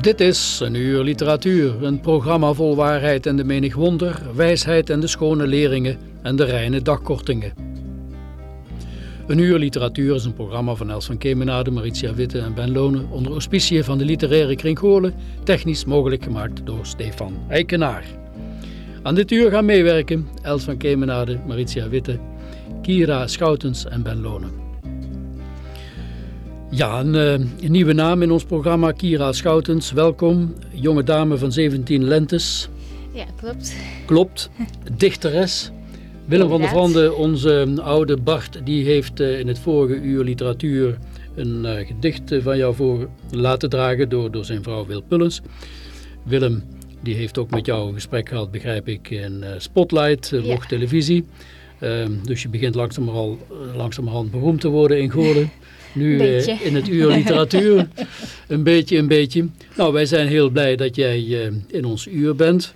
Dit is een uur literatuur, een programma vol waarheid en de menig wonder, wijsheid en de schone leringen en de reine dagkortingen. Een uur literatuur is een programma van Els van Kemenade, Maritia Witte en Ben Lonen onder auspiciën van de literaire kring technisch mogelijk gemaakt door Stefan Eikenaar. Aan dit uur gaan meewerken Els van Kemenade, Maritia Witte, Kira Schoutens en Ben Lonen. Ja, een, eh, een nieuwe naam in ons programma, Kira Schoutens. Welkom, jonge dame van 17 lentes. Ja, klopt. Klopt, dichteres. Willem van der. Vrande, onze oude Bart, die heeft eh, in het vorige uur literatuur een eh, gedicht van jou voor laten dragen door, door zijn vrouw Wil Pullens. Willem, die heeft ook met jou een gesprek gehad, begrijp ik, in Spotlight, uh, Ja. televisie. Ehm, dus je begint langzamerhand, langzamerhand beroemd te worden in Goorlen. Nu eh, beetje. in het uur literatuur. een beetje, een beetje. Nou, wij zijn heel blij dat jij eh, in ons uur bent.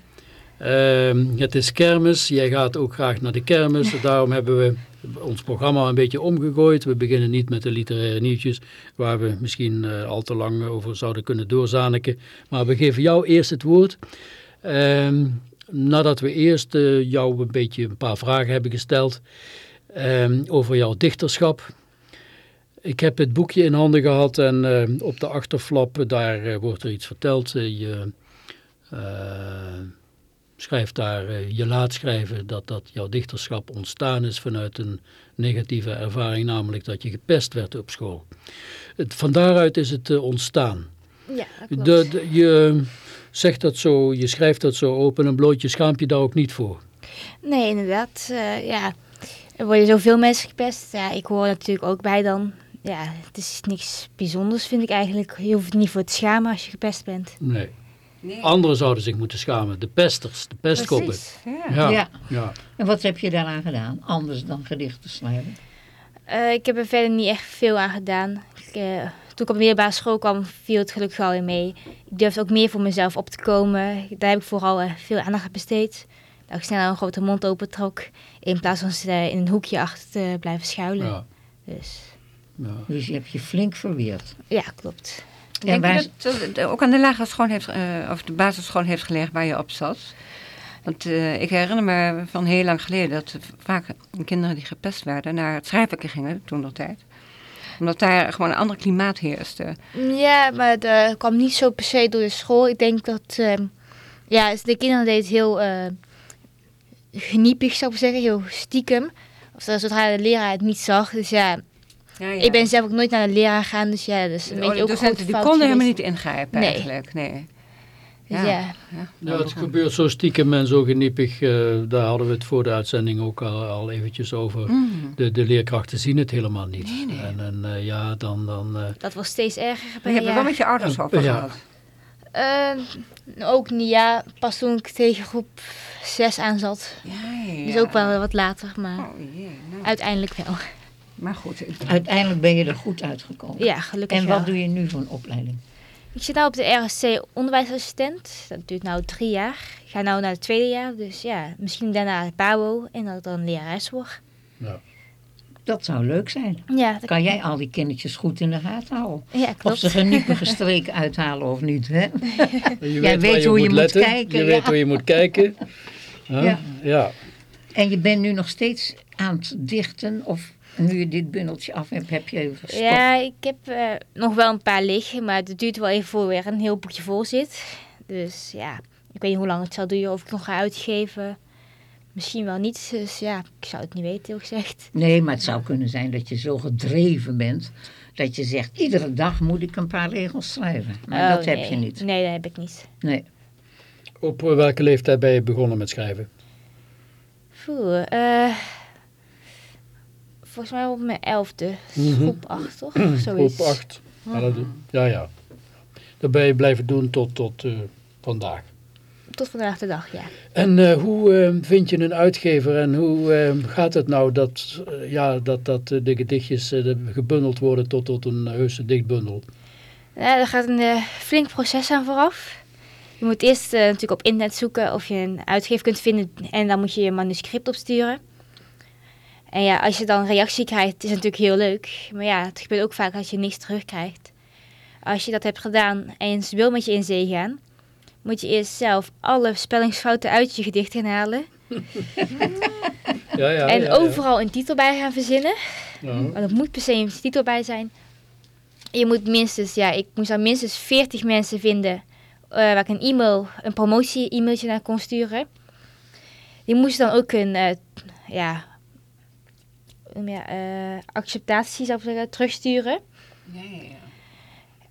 Ehm, het is kermis. Jij gaat ook graag naar de kermis. Daarom hebben we ons programma een beetje omgegooid. We beginnen niet met de literaire nieuwtjes, waar we misschien eh, al te lang over zouden kunnen doorzaniken. Maar we geven jou eerst het woord. Ehm, nadat we eerst jou een beetje een paar vragen hebben gesteld ehm, over jouw dichterschap. Ik heb het boekje in handen gehad en eh, op de achterflap eh, daar eh, wordt er iets verteld. Je schrijft daar, je laat schrijven dat, dat jouw dichterschap ontstaan is vanuit een negatieve ervaring, namelijk dat je gepest werd op school. Het, van daaruit is het ontstaan. Ja, dat klopt. De, je zegt dat zo, je schrijft dat zo open en bloot, je schaamt je daar ook niet voor. Nee, inderdaad. ja. Er worden zoveel mensen gepest. Ja, ik hoor natuurlijk ook bij dan. Ja, het is niks bijzonders, vind ik eigenlijk. Je hoeft er niet voor te schamen als je gepest bent. Nee. Nee. Anderen zouden zich moeten schamen, de pesters, de pestkoppen. Precies. Ja. Ja, Ja. ja. En wat heb je daaraan gedaan, anders dan gedichten schrijven? Eh, ik heb er verder niet echt veel aan gedaan. Ik, eh, toen ik op de middelbare school kwam, viel het gelukkig al in mee. Ik durfde ook meer voor mezelf op te komen. Daar heb ik vooral eh, veel aandacht aan besteed. Dat ik snel een grote mond open trok. In plaats van eh, in een hoekje achter te blijven schuilen. ja, Dus ja. Dus je hebt je flink verweerd. ja, klopt. Denk waar- je dat het ook aan de lagere school heeft, eh, of de basisschool heeft gelegen waar je op zat? Want eh, ik herinner me van heel lang geleden dat vaak kinderen die gepest werden naar het schrijfwerk gingen, toen nog tijd. Omdat daar gewoon een ander klimaat heerste. Ja, maar dat kwam niet zo per se door de school. Ik denk dat ehm, ja, de kinderen deden het heel eh, geniepig, zou ik zeggen, heel stiekem. Of dat zodra de leraar het niet zag. Dus ja, Ja, ja. ik ben zelf ook nooit naar de leraar gegaan. Dus ja, is een Oh, beetje de ook docenten die konden helemaal niet ingrijpen Nee. eigenlijk. Nee. Dus Ja. ja. Ja, het gebeurt zo stiekem en zo geniepig. eh, daar hadden we het voor de uitzending ook al, al eventjes over. Mm. De, de leerkrachten zien het helemaal niet. Nee, nee. En, en eh, ja, dan... dan eh, dat was steeds erger. Maar per je hebt wel met je ouders over Ja. gehad. Eh, ook niet, ja. Pas toen ik tegen groep 6 aan zat. Ja, ja. Dus ook wel wat later, maar Oh, nou. uiteindelijk wel. Maar goed. Uiteindelijk ben je er goed uitgekomen. Ja, gelukkig En wel. wat doe je nu voor een opleiding? Ik zit nu op de RSC onderwijsassistent. Dat duurt nu drie jaar. Ik ga nu naar het tweede jaar. Dus ja, misschien daarna het PABO en dat ik dan lerares word. Dat zou leuk zijn. Ja, dat, Kan jij al die kindertjes goed in de gaten houden? ja Of klopt. ze geniepige streken uithalen of niet, hè? je Jij weet hoe je moet letten. kijken, Je ja. weet hoe je moet kijken. Huh? Ja. ja. En je bent nu nog steeds aan het dichten of nu je dit bundeltje af hebt, heb je even gestopt. Ja, ik heb eh, nog wel een paar liggen, maar het duurt wel even voor weer een heel boekje vol zit. Dus ja, ik weet niet hoe lang het zal duren of ik nog ga uitgeven. Misschien wel niet, dus ja, ik zou het niet weten, eerlijk gezegd. Nee, maar het zou kunnen zijn dat je zo gedreven bent... dat je zegt, iedere dag moet ik een paar regels schrijven. Maar Oh, dat heb nee. je niet. Nee, dat heb ik niet. Nee. Op welke leeftijd ben je begonnen met schrijven? Poeh, eh, volgens mij op mijn elfde, Mhm. groep acht, toch? Zoiets. Groep 8. Ja, dat, ja, ja. Dat ben je blijven doen tot, tot eh, vandaag. Tot vandaag de dag, ja. En eh, hoe eh, vind je een uitgever en hoe gaat het nou dat, ja, dat, dat de gedichtjes de- gebundeld worden tot, tot een heuse dichtbundel? Ja, er gaat een flink proces aan vooraf. Je moet eerst natuurlijk op internet zoeken of je een uitgever kunt vinden en dan moet je je manuscript opsturen. En ja, als je dan reactie krijgt, is het natuurlijk heel leuk. Maar ja, het gebeurt ook vaak dat je niks terugkrijgt. Als je dat hebt gedaan en ze wil met je in zee gaan, moet je eerst zelf alle spellingsfouten uit je gedicht gaan halen. Ja, ja, en ja, overal een titel bij gaan verzinnen. Ja. Maar er moet per se een titel bij zijn. Je moet minstens, ja, ik moest dan minstens 40 mensen vinden eh, waar ik een e-mail, een promotie-e-mailtje naar kon sturen. Die moesten dan ook een, eh, ja, noem je, eh, acceptatie zou ik zeggen, terugsturen. Ja, ja, ja.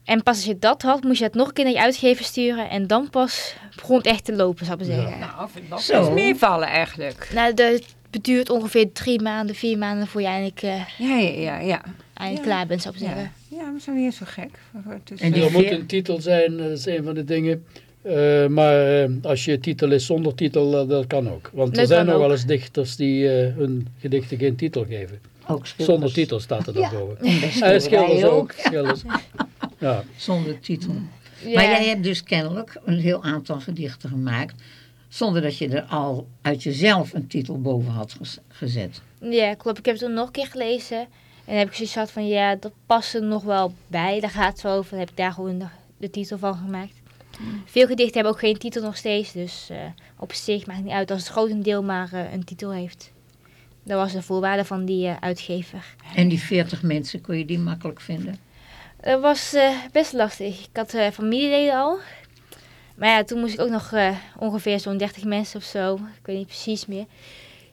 En pas als je dat had, moest je het nog een keer naar je uitgever sturen. En dan pas begon het echt te lopen, zou ik zeggen. Nou, vind ik wel Zo. meevallen eigenlijk. Nou, de, het duurt ongeveer drie maanden, vier maanden voor je eindelijk, eh, Ja, ja, ja. ja. Ja. klaar bent, zou ik Ja, zeggen. ja maar dat is niet zo gek. Het is, En die Er moet een titel zijn, dat is een van de dingen. Eh, maar eh, als je titel is zonder titel, eh, dat kan ook. Want er zijn nog ook. wel eens dichters die eh, hun gedichten geen titel geven. Ook schilders. Zonder titel staat er dan Ja. boven. Schilderijen schilders ook. schilders. Ja. Zonder titel. Ja. Maar jij hebt dus kennelijk een heel aantal gedichten gemaakt... zonder dat je er al uit jezelf een titel boven had gezet. Ja, klopt. Ik heb het toen nog een keer gelezen. En dan heb ik zoiets gehad van, ja, dat past er nog wel bij. Daar gaat het zo over. Dan heb ik daar gewoon de, de titel van gemaakt. Veel gedichten hebben ook geen titel nog steeds. Dus eh, op zich maakt het niet uit als het grotendeel maar eh, een titel heeft. Dat was de voorwaarde van die eh, uitgever. En die 40 mensen, kon je die makkelijk vinden? Dat was eh, best lastig. Ik had eh, familieleden al. Maar ja, toen moest ik ook nog eh, ongeveer zo'n 30 mensen of zo. Ik weet niet precies meer.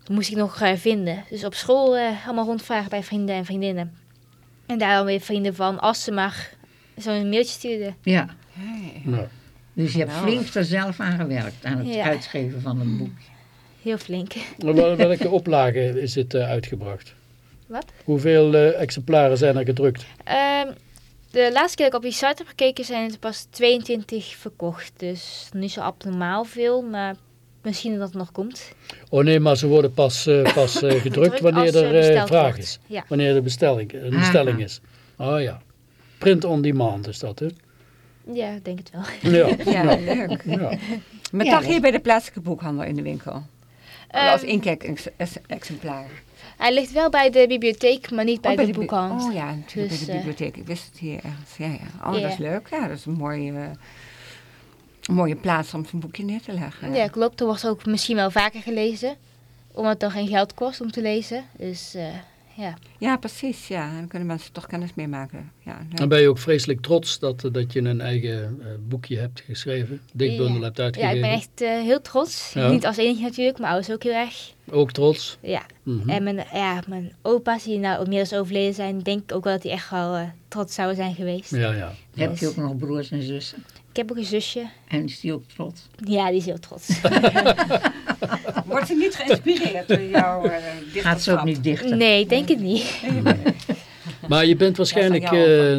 Toen moest ik nog eh, vinden. Dus op school eh, allemaal rondvragen bij vrienden en vriendinnen. En daar dan weer vrienden van, als ze maar zo'n mailtje stuurden. Ja. Ja, Ja. Dus je hebt flink er zelf aan gewerkt, aan het Ja. uitgeven van een boek. Heel flink. Welke oplage is het eh, uitgebracht? Wat? Hoeveel eh, exemplaren zijn er gedrukt? Ehm, de laatste keer dat ik op die site heb gekeken zijn er pas 22 verkocht. Dus niet zo abnormaal veel, maar misschien dat het nog komt. Oh nee, maar ze worden pas, eh, pas eh, gedrukt Druk wanneer er vraag wordt. is. Ja. Wanneer de bestelling, een bestelling is. Oh ja. Print on demand is dat, hè? Ja, ik denk het wel. Ja. ja, ja. leuk. ja. Maar Ja, toch hier bij de plaatselijke boekhandel in de winkel. als Ehm, inkijk-exemplaar. Hij ligt wel bij de bibliotheek, maar niet bij, de, boekhandel. Oh ja, natuurlijk Dus, bij de eh, bibliotheek. Ik wist het hier ergens. Ja, ja. Oh, dat is leuk. Ja, dat is een mooie, een mooie plaats om zo'n boekje neer te leggen. Ja, klopt. Er wordt ook misschien wel vaker gelezen. Omdat het dan geen geld kost om te lezen. Dus eh, ja. Ja, precies. Ja, en dan kunnen mensen toch kennis mee maken. Ja. Dan ben je ook vreselijk trots dat, eh, dat je een eigen eh, boekje hebt geschreven. Dichtbundel Ja. hebt ja, uitgegeven. ik ben echt eh, heel trots. Ja. Niet als enige natuurlijk, mijn ouders ook heel erg. Ook trots. Ja. Mhm. En mijn, ja, mijn opa's die nou inmiddels overleden zijn, denk ik ook wel dat die echt wel eh, trots zouden zijn geweest. Ja, ja. Heb je ook nog broers en zussen? Ik heb ook een zusje. En is die ook trots? Ja, die is heel trots. Wordt ze niet geïnspireerd door jouw uh, Gaat ze ook niet dichter? nee, ik denk het niet. Maar je bent waarschijnlijk eh,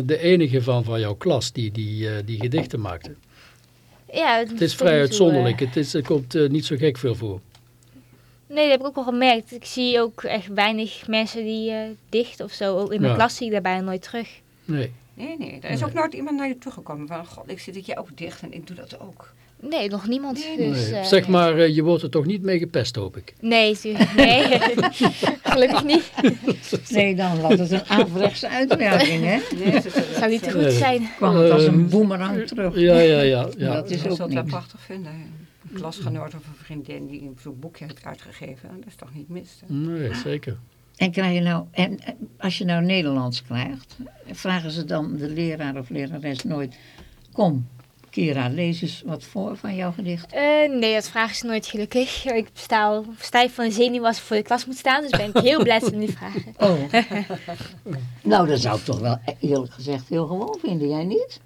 de enige van, van jouw klas die die, eh, die gedichten maakte. Ja, Het is vrij uitzonderlijk. Het is, er komt niet zo gek veel voor. Nee, dat heb ik ook wel gemerkt. Ik zie ook echt weinig mensen die eh, dicht of zo. Ook in mijn Ja. klas zie ik daarbij nooit terug. Nee. Nee, nee. Er is ook nooit iemand naar je toegekomen van... God, ik zie dat jij ook dicht en ik doe dat ook. Nee, nog niemand. Nee, dus, nee. eh, zeg maar, eh, je wordt er toch niet mee gepest, hoop ik. Nee, nee. gelukkig niet. Nee, dan had het een averechtse uitwerking, hè? Nee, dat Zou niet te goed Nee. zijn. Kwam het als een Ehm, boemerang terug. Ja, ja, ja. ja. Dat is ook het wel niet. prachtig vinden. Een klasgenoot of een vriendin die zo'n boekje heeft uitgegeven. Dat is toch niet mis. hè? Nee, zeker. En, krijg je nou, en eh, als je nou Nederlands krijgt, vragen ze dan de leraar of lerares nooit... Kom, Kira, lees eens wat voor van jouw gedicht. Eh, nee, dat vragen ze nooit gelukkig. Ik sta al stijf van de zenuw als ik voor de klas moet staan. Dus ben ik heel blij dat ze me niet vragen. Oh. nou, dat zou ik toch wel eerlijk gezegd heel gewoon vinden, jij niet?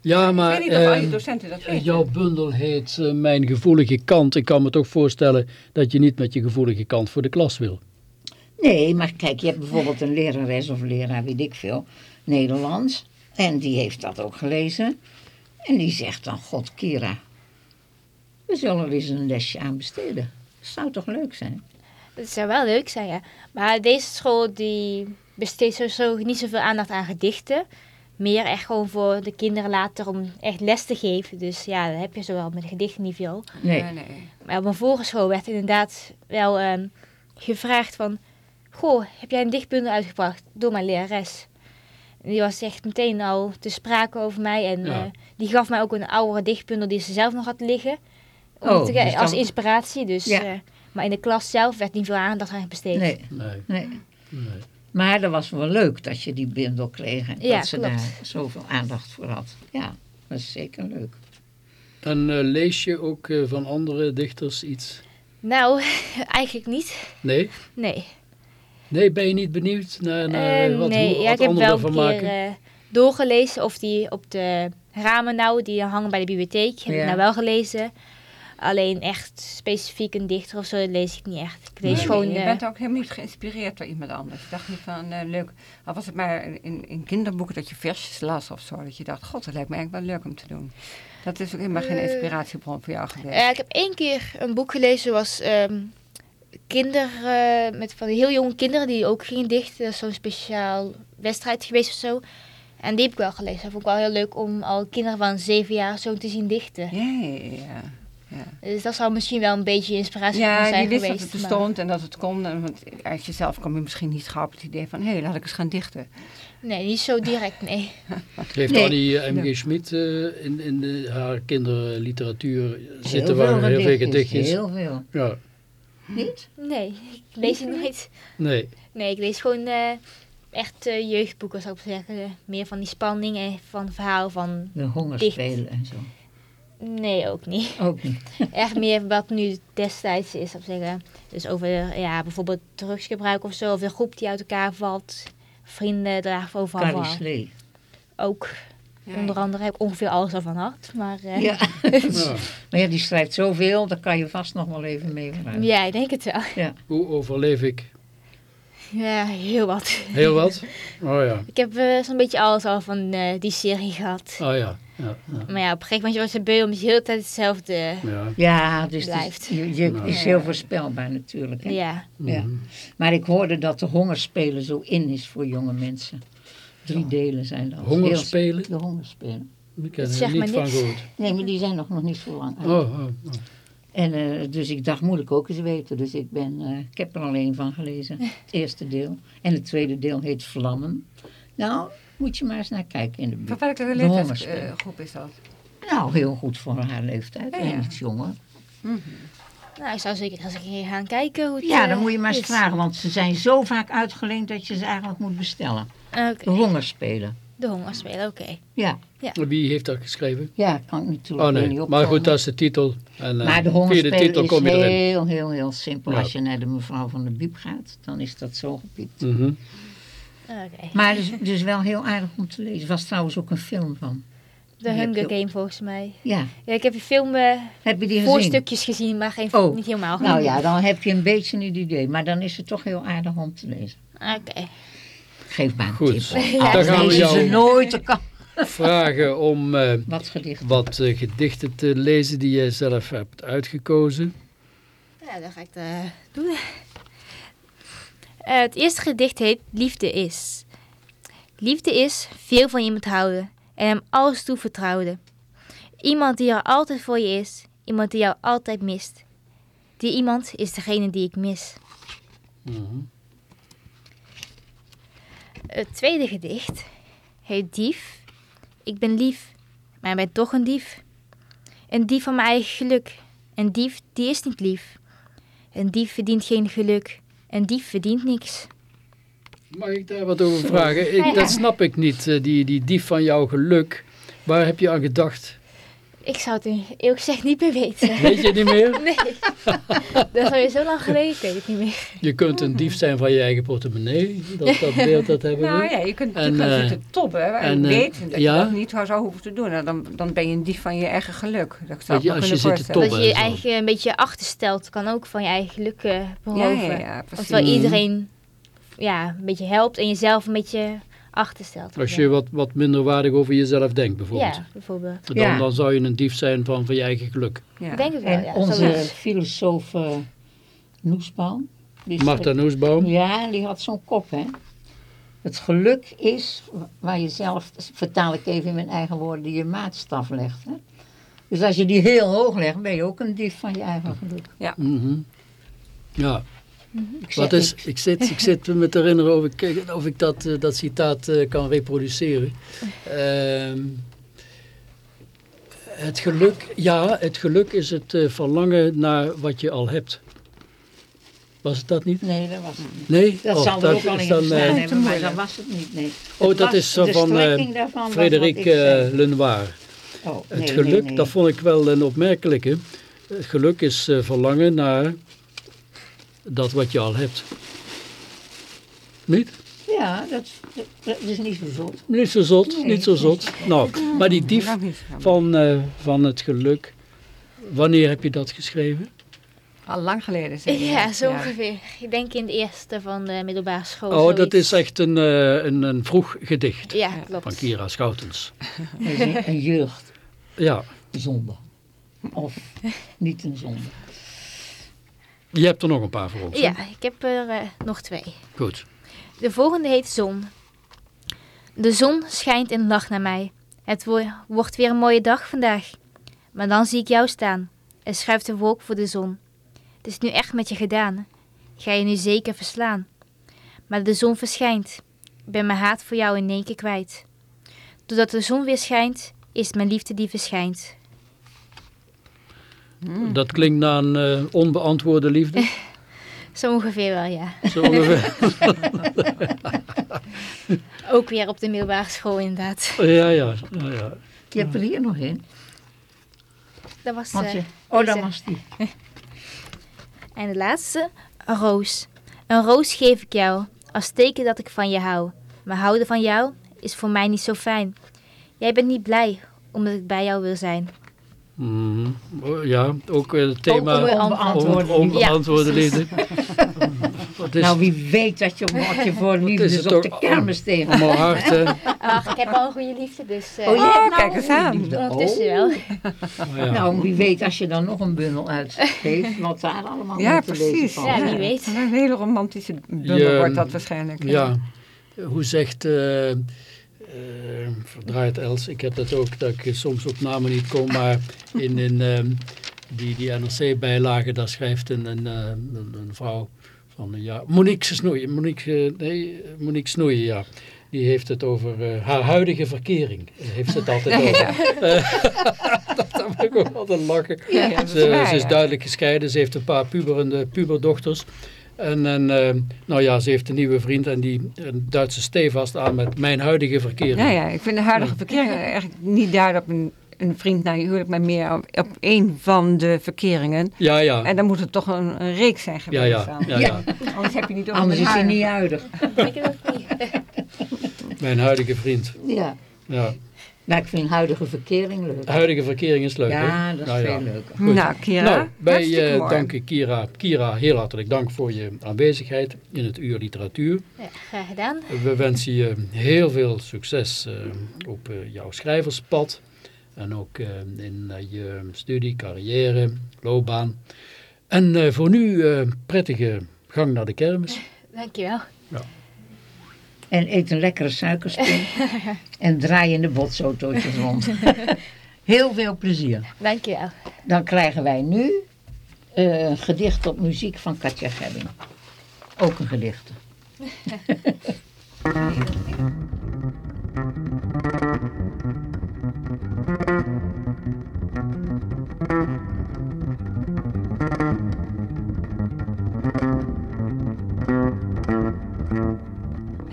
Ja, maar ik weet niet of al je ehm, docenten dat weten. jouw bundel heet eh, Mijn gevoelige kant. Ik kan me toch voorstellen dat je niet met je gevoelige kant voor de klas wil. Nee, maar kijk, je hebt bijvoorbeeld een lerares of leraar, weet ik veel, Nederlands. En die heeft dat ook gelezen. En die zegt dan, god Kira, we zullen er eens een lesje aan besteden. Dat zou toch leuk zijn? Dat zou wel leuk zijn, ja. Maar deze school die besteedt sowieso niet zoveel aandacht aan gedichten. Meer echt gewoon voor de kinderen later om echt les te geven. Dus ja, dat heb je zowel met gedichten niet veel. Nee. Nee, nee. Maar op mijn vorige school werd inderdaad wel ehm, gevraagd van... Goh, heb jij een dichtbundel uitgebracht door mijn lerares? En die was echt meteen al te sprake over mij. En Ja. eh, die gaf mij ook een oudere dichtbundel die ze zelf nog had liggen. Om Oh, te dus als dan- inspiratie. Dus, Ja. eh, maar in de klas zelf werd niet veel aandacht aan besteed. Nee, Nee, nee. nee. Maar dat was wel leuk dat je die bundel kreeg en Ja, dat ze klopt. daar zoveel aandacht voor had. Ja, dat is zeker leuk. En eh, lees je ook van andere dichters iets? Nou, eigenlijk niet. Nee? Nee. Nee, ben je niet benieuwd naar, naar Eh, wat, nee, hoe, ja, wat ik heb wel een keer eh, doorgelezen of die op de ramen nou, die hangen bij de bibliotheek, heb Ja. ik nou wel gelezen. Alleen echt specifiek een dichter of zo lees ik niet echt. Ik lees Nee, gewoon... Nee, je eh, bent ook helemaal niet geïnspireerd door iemand anders. Je dacht niet van, eh, leuk, al was het maar in, in kinderboeken dat je versjes las of zo. Dat je dacht, god, dat lijkt me eigenlijk wel leuk om te doen. Dat is ook helemaal geen inspiratiebron voor jou geweest. eh, ik heb één keer een boek gelezen, was ehm kinder, eh, met van die heel jonge kinderen die ook gingen dichten. Dat is zo'n speciaal wedstrijd geweest of zo. En die heb ik wel gelezen. Dat vond ik wel heel leuk om al kinderen van zeven jaar zo te zien dichten. ja, ja, ja. ja. Dus dat zou misschien wel een beetje inspiratie voor Ja, zijn je wist geweest. dat het maar- bestond en dat het kon. En, want uit jezelf kwam je misschien niet gauw op het idee van... hé, hey, laat ik eens gaan dichten. Nee, niet zo direct, nee. Heeft Nee. Annie eh, M.G. Schmid eh, in, in de, haar kinderliteratuur zitten heel waar heel veel gedichtjes, gedichtjes? Heel veel. Ja, Niet? Nee, ik lees het nooit. nee. Nee, ik lees gewoon eh, echt eh, jeugdboeken, zou ik zeggen. Meer van die spanning en van verhaal van... De hongerspelen en zo. Nee, ook niet. Ook niet. Echt meer wat nu destijds is, zou ik zeggen. Dus over ja, bijvoorbeeld drugsgebruik of zo. Of een groep die uit elkaar valt. Vrienden daar overal Carrie van. Slee. Ook. Ja, Onder andere heb ik ongeveer alles al van had. Maar eh, ja. Ja. Ja. maar ja, die schrijft zoveel, daar kan je vast nog wel even mee vooruit. ik denk het wel. Hoe overleef ik? Ja, heel wat. Heel wat? Oh ja, Ik heb eh, zo'n beetje alles al van eh, die serie gehad. oh ja. ja, ja. Maar ja, op een gegeven moment was het beu om de hele tijd hetzelfde. ja. Ja, dus het is, je, je Nou. is heel voorspelbaar natuurlijk. Hè? Ja. Ja. Mhm. Maar ik hoorde dat de hongerspelen zo in is voor jonge mensen. Drie delen zijn dat. Hongerspelen? De hongerspelen. Ik heb er zegt niet me van niks. gehoord. Nee, maar die zijn nog, nog niet zo lang uit. Oh, oh, oh. En eh, dus ik dacht, moet ik ook eens weten. Dus ik, ben, eh, ik heb er alleen van gelezen. Het eerste deel. En het tweede deel heet Vlammen. Nou, moet je maar eens naar kijken in de Voor buurt. welke De hongerspelen. leeftijdsgroep is dat? Nou, heel goed voor haar leeftijd. Ja, En iets jonger. Nou, ik zou zeker eens een keer gaan kijken hoe het Ja, eh, dan moet je maar eens is. vragen. Want ze zijn zo vaak uitgeleend dat je ze eigenlijk moet bestellen. Oké, De hongerspelen. de hongerspelen, oké. Ja, Wie heeft dat geschreven? ja kan ik natuurlijk Oh nee, niet maar opkomen. goed, dat is de titel. En, eh, Maar de hongerspelen titel is kom je erin. heel, heel, heel simpel. Ja. Als je naar de mevrouw van de Biep gaat, dan is dat zo gepiept. Mhm. Oké. Maar dus, dus wel heel aardig om te lezen. Er was trouwens ook een film van. De Hunger je- Game volgens mij. Ja, Ja, ik heb die film eh heb je die gezien? voorstukjes gezien, maar geen, Oh, niet helemaal. Nou ja, dan heb je een beetje een idee. Maar dan is het toch heel aardig om te lezen. Oké. Geef maar een Goed. tip. Ja, dan gaan we jou- ze nooit. Vragen om eh, Wat eh, gedichten te lezen die jij zelf hebt uitgekozen. Ja, dat ga ik eh, doen. Het eerste gedicht heet Liefde is. Liefde is veel van iemand houden en hem alles toevertrouwen. Iemand die er altijd voor je is, iemand die jou altijd mist. Die iemand is degene die ik mis. Mhm. Het tweede gedicht heet Dief. Ik ben lief, maar ben toch een dief. Een dief van mijn eigen geluk. Een dief die is niet lief. Een dief verdient geen geluk. Een dief verdient niks. Mag ik daar wat over vragen? Ik, dat snap ik niet, eh, die, die dief van jouw geluk. Waar heb je aan gedacht? Ik zou het nu eerlijk gezegd niet meer weten. Weet je het niet meer? Nee, dat is alweer zo lang geleden, ik weet het niet meer. Je kunt een dief zijn van je eigen portemonnee. Dat, dat beeld dat hebben we. Nou ja, je kunt, je En, kunt eh, zitten tobben waar en, je eh, weet dat ja? je dat niet zou hoeven te doen. Nou, dan, dan ben je een dief van je eigen geluk. Dat zou je, ik als je kunnen zit te tobben. Dat je je eigen een beetje achterstelt, kan ook van je eigen geluk eh, Ja, ja, ja, precies. Terwijl Mhm. iedereen ja, een beetje helpt en jezelf een beetje achterstelt. Als je wat, wat minder waardig over jezelf denkt bijvoorbeeld. Ja, bijvoorbeeld. Dan, Ja. dan zou je een dief zijn van, van je eigen geluk. Ja. Ik denk het wel, En ja. onze filosoof eh Noesbaum. Martha Noesbaum. Ja, die had zo'n kop, hè. Het geluk is waar je zelf, vertaal ik even in mijn eigen woorden, die je maatstaf legt. Hè? Dus als je die heel hoog legt, ben je ook een dief van je eigen geluk. Mhm. Ja, Ik zeg wat is, niks. ik, zit, ik zit me te herinneren of ik, of ik dat, eh, dat citaat eh, kan reproduceren. Ehm, het geluk, ja, het geluk is het eh, verlangen naar wat je al hebt. Was het dat niet? Nee, dat was het niet. Nee? Dat Oh, zal dat ook in gestaan eh, hebben, maar dat was het niet, nee. Oh, Het dat is zo van, eh, was Frederik ik eh, Lenoir. Oh, Het geluk, nee, nee. dat vond ik wel een opmerkelijke. Het geluk is verlangen naar dat wat je al hebt. Niet? Ja, dat, is niet zo zot. Niet zo zot, Nee, niet zo nee. zot. Nou, maar die dief van, eh, van het geluk, wanneer heb je dat geschreven? Al lang geleden. je. Ja, zo ongeveer. Ik denk in de eerste van de middelbare school. Oh, dat is echt een, eh, een, een vroeg gedicht Ja, van klopt. Kira Schoutens. Een, jeugdzonde. Ja, Of niet een zonde. Je hebt er nog een paar voor ons. Ja, ik heb er eh, nog twee. Goed. De volgende heet Zon. De zon schijnt en lacht naar mij. Het wo- wordt weer een mooie dag vandaag. Maar dan zie ik jou staan. Er schuift een wolk voor de zon. Het is nu echt met je gedaan. Ga je nu zeker verslaan. Maar de zon verschijnt. Ik ben mijn haat voor jou in één keer kwijt. Doordat de zon weer schijnt, is mijn liefde die verschijnt. Dat klinkt naar een eh, onbeantwoorde liefde. Zo ongeveer wel, ja. Zo ongeveer. Ook weer op de middelbare school inderdaad. ja, ja, ja, ja. Je hebt er hier nog in. Dat was je, oh, dat was die. En de laatste, een roos. Een roos geef ik jou, als teken dat ik van je hou. Maar houden van jou is voor mij niet zo fijn. Jij bent niet blij, omdat ik bij jou wil zijn. Mhm. Oh, ja, ook eh, het thema onbeantwoorde Ja, liefde. Is Nou, wie weet dat je wat je voor liefdes het op de kermis tegen. allemaal hard, hè? Ach, ik heb al een goede liefde, dus eh, Oh, je hebt nou kijk eens een aan. ondertussen Oh. wel. Maar ja. Nou, wie weet als je dan nog een bundel uitgeeft, wat daar allemaal Ja, mee te lezen precies. Ja, wie weet. Een hele romantische bundel Je- wordt dat waarschijnlijk. Ja, hoe zegt, eh eh verdraait Els, ik heb dat ook, dat ik soms op namen niet kom, maar in, in ehm, die, die NRC-bijlage, daar schrijft een, een, eh, een, een vrouw van, eh, ja, Monique Snoeien, Monique, eh, nee, Monique Snoeien, ja. Die heeft het over eh, haar huidige verkering. Heeft ze het altijd over. Eh, dat heb ik ook altijd lachen. Ja, ja, Ze, waar, ze is ja. duidelijk gescheiden. Ze heeft een paar puberende puberdochters. En, en eh, nou ja, ze heeft een nieuwe vriend en die een Duitse stevast aan met mijn huidige verkering. Ja, ja, ik vind de huidige verkering eigenlijk niet duidelijk op een, een vriend naar je huwelijk, maar meer op, op één van de verkeringen. Ja, ja. En dan moet het toch een, een reeks zijn Ja, geweest. ja, dan. ja, ja. Anders heb je niet over Anders is hij niet huidig. Ik weet het niet. Mijn huidige vriend. Ja. Ja. Maar ik vind huidige verkering leuk. Huidige verkering is leuk? Ja, dat is Nou ja. veel leuker. Goed. Nou, Kira, Nou, wij eh, danken Kira. Kira, heel hartelijk dank voor je aanwezigheid in het uur literatuur. Ja, graag gedaan. We wensen je heel veel succes eh, op eh, jouw schrijverspad. En ook in eh, je studie, carrière, loopbaan. En eh, voor nu prettige gang naar de kermis. Dankjewel. En eet een lekkere suikerspin. en draai in de botsautootjes rond. Heel veel plezier. Dankjewel. Dan krijgen wij nu eh, een gedicht op muziek van Katja Gebbing. Ook een gedicht.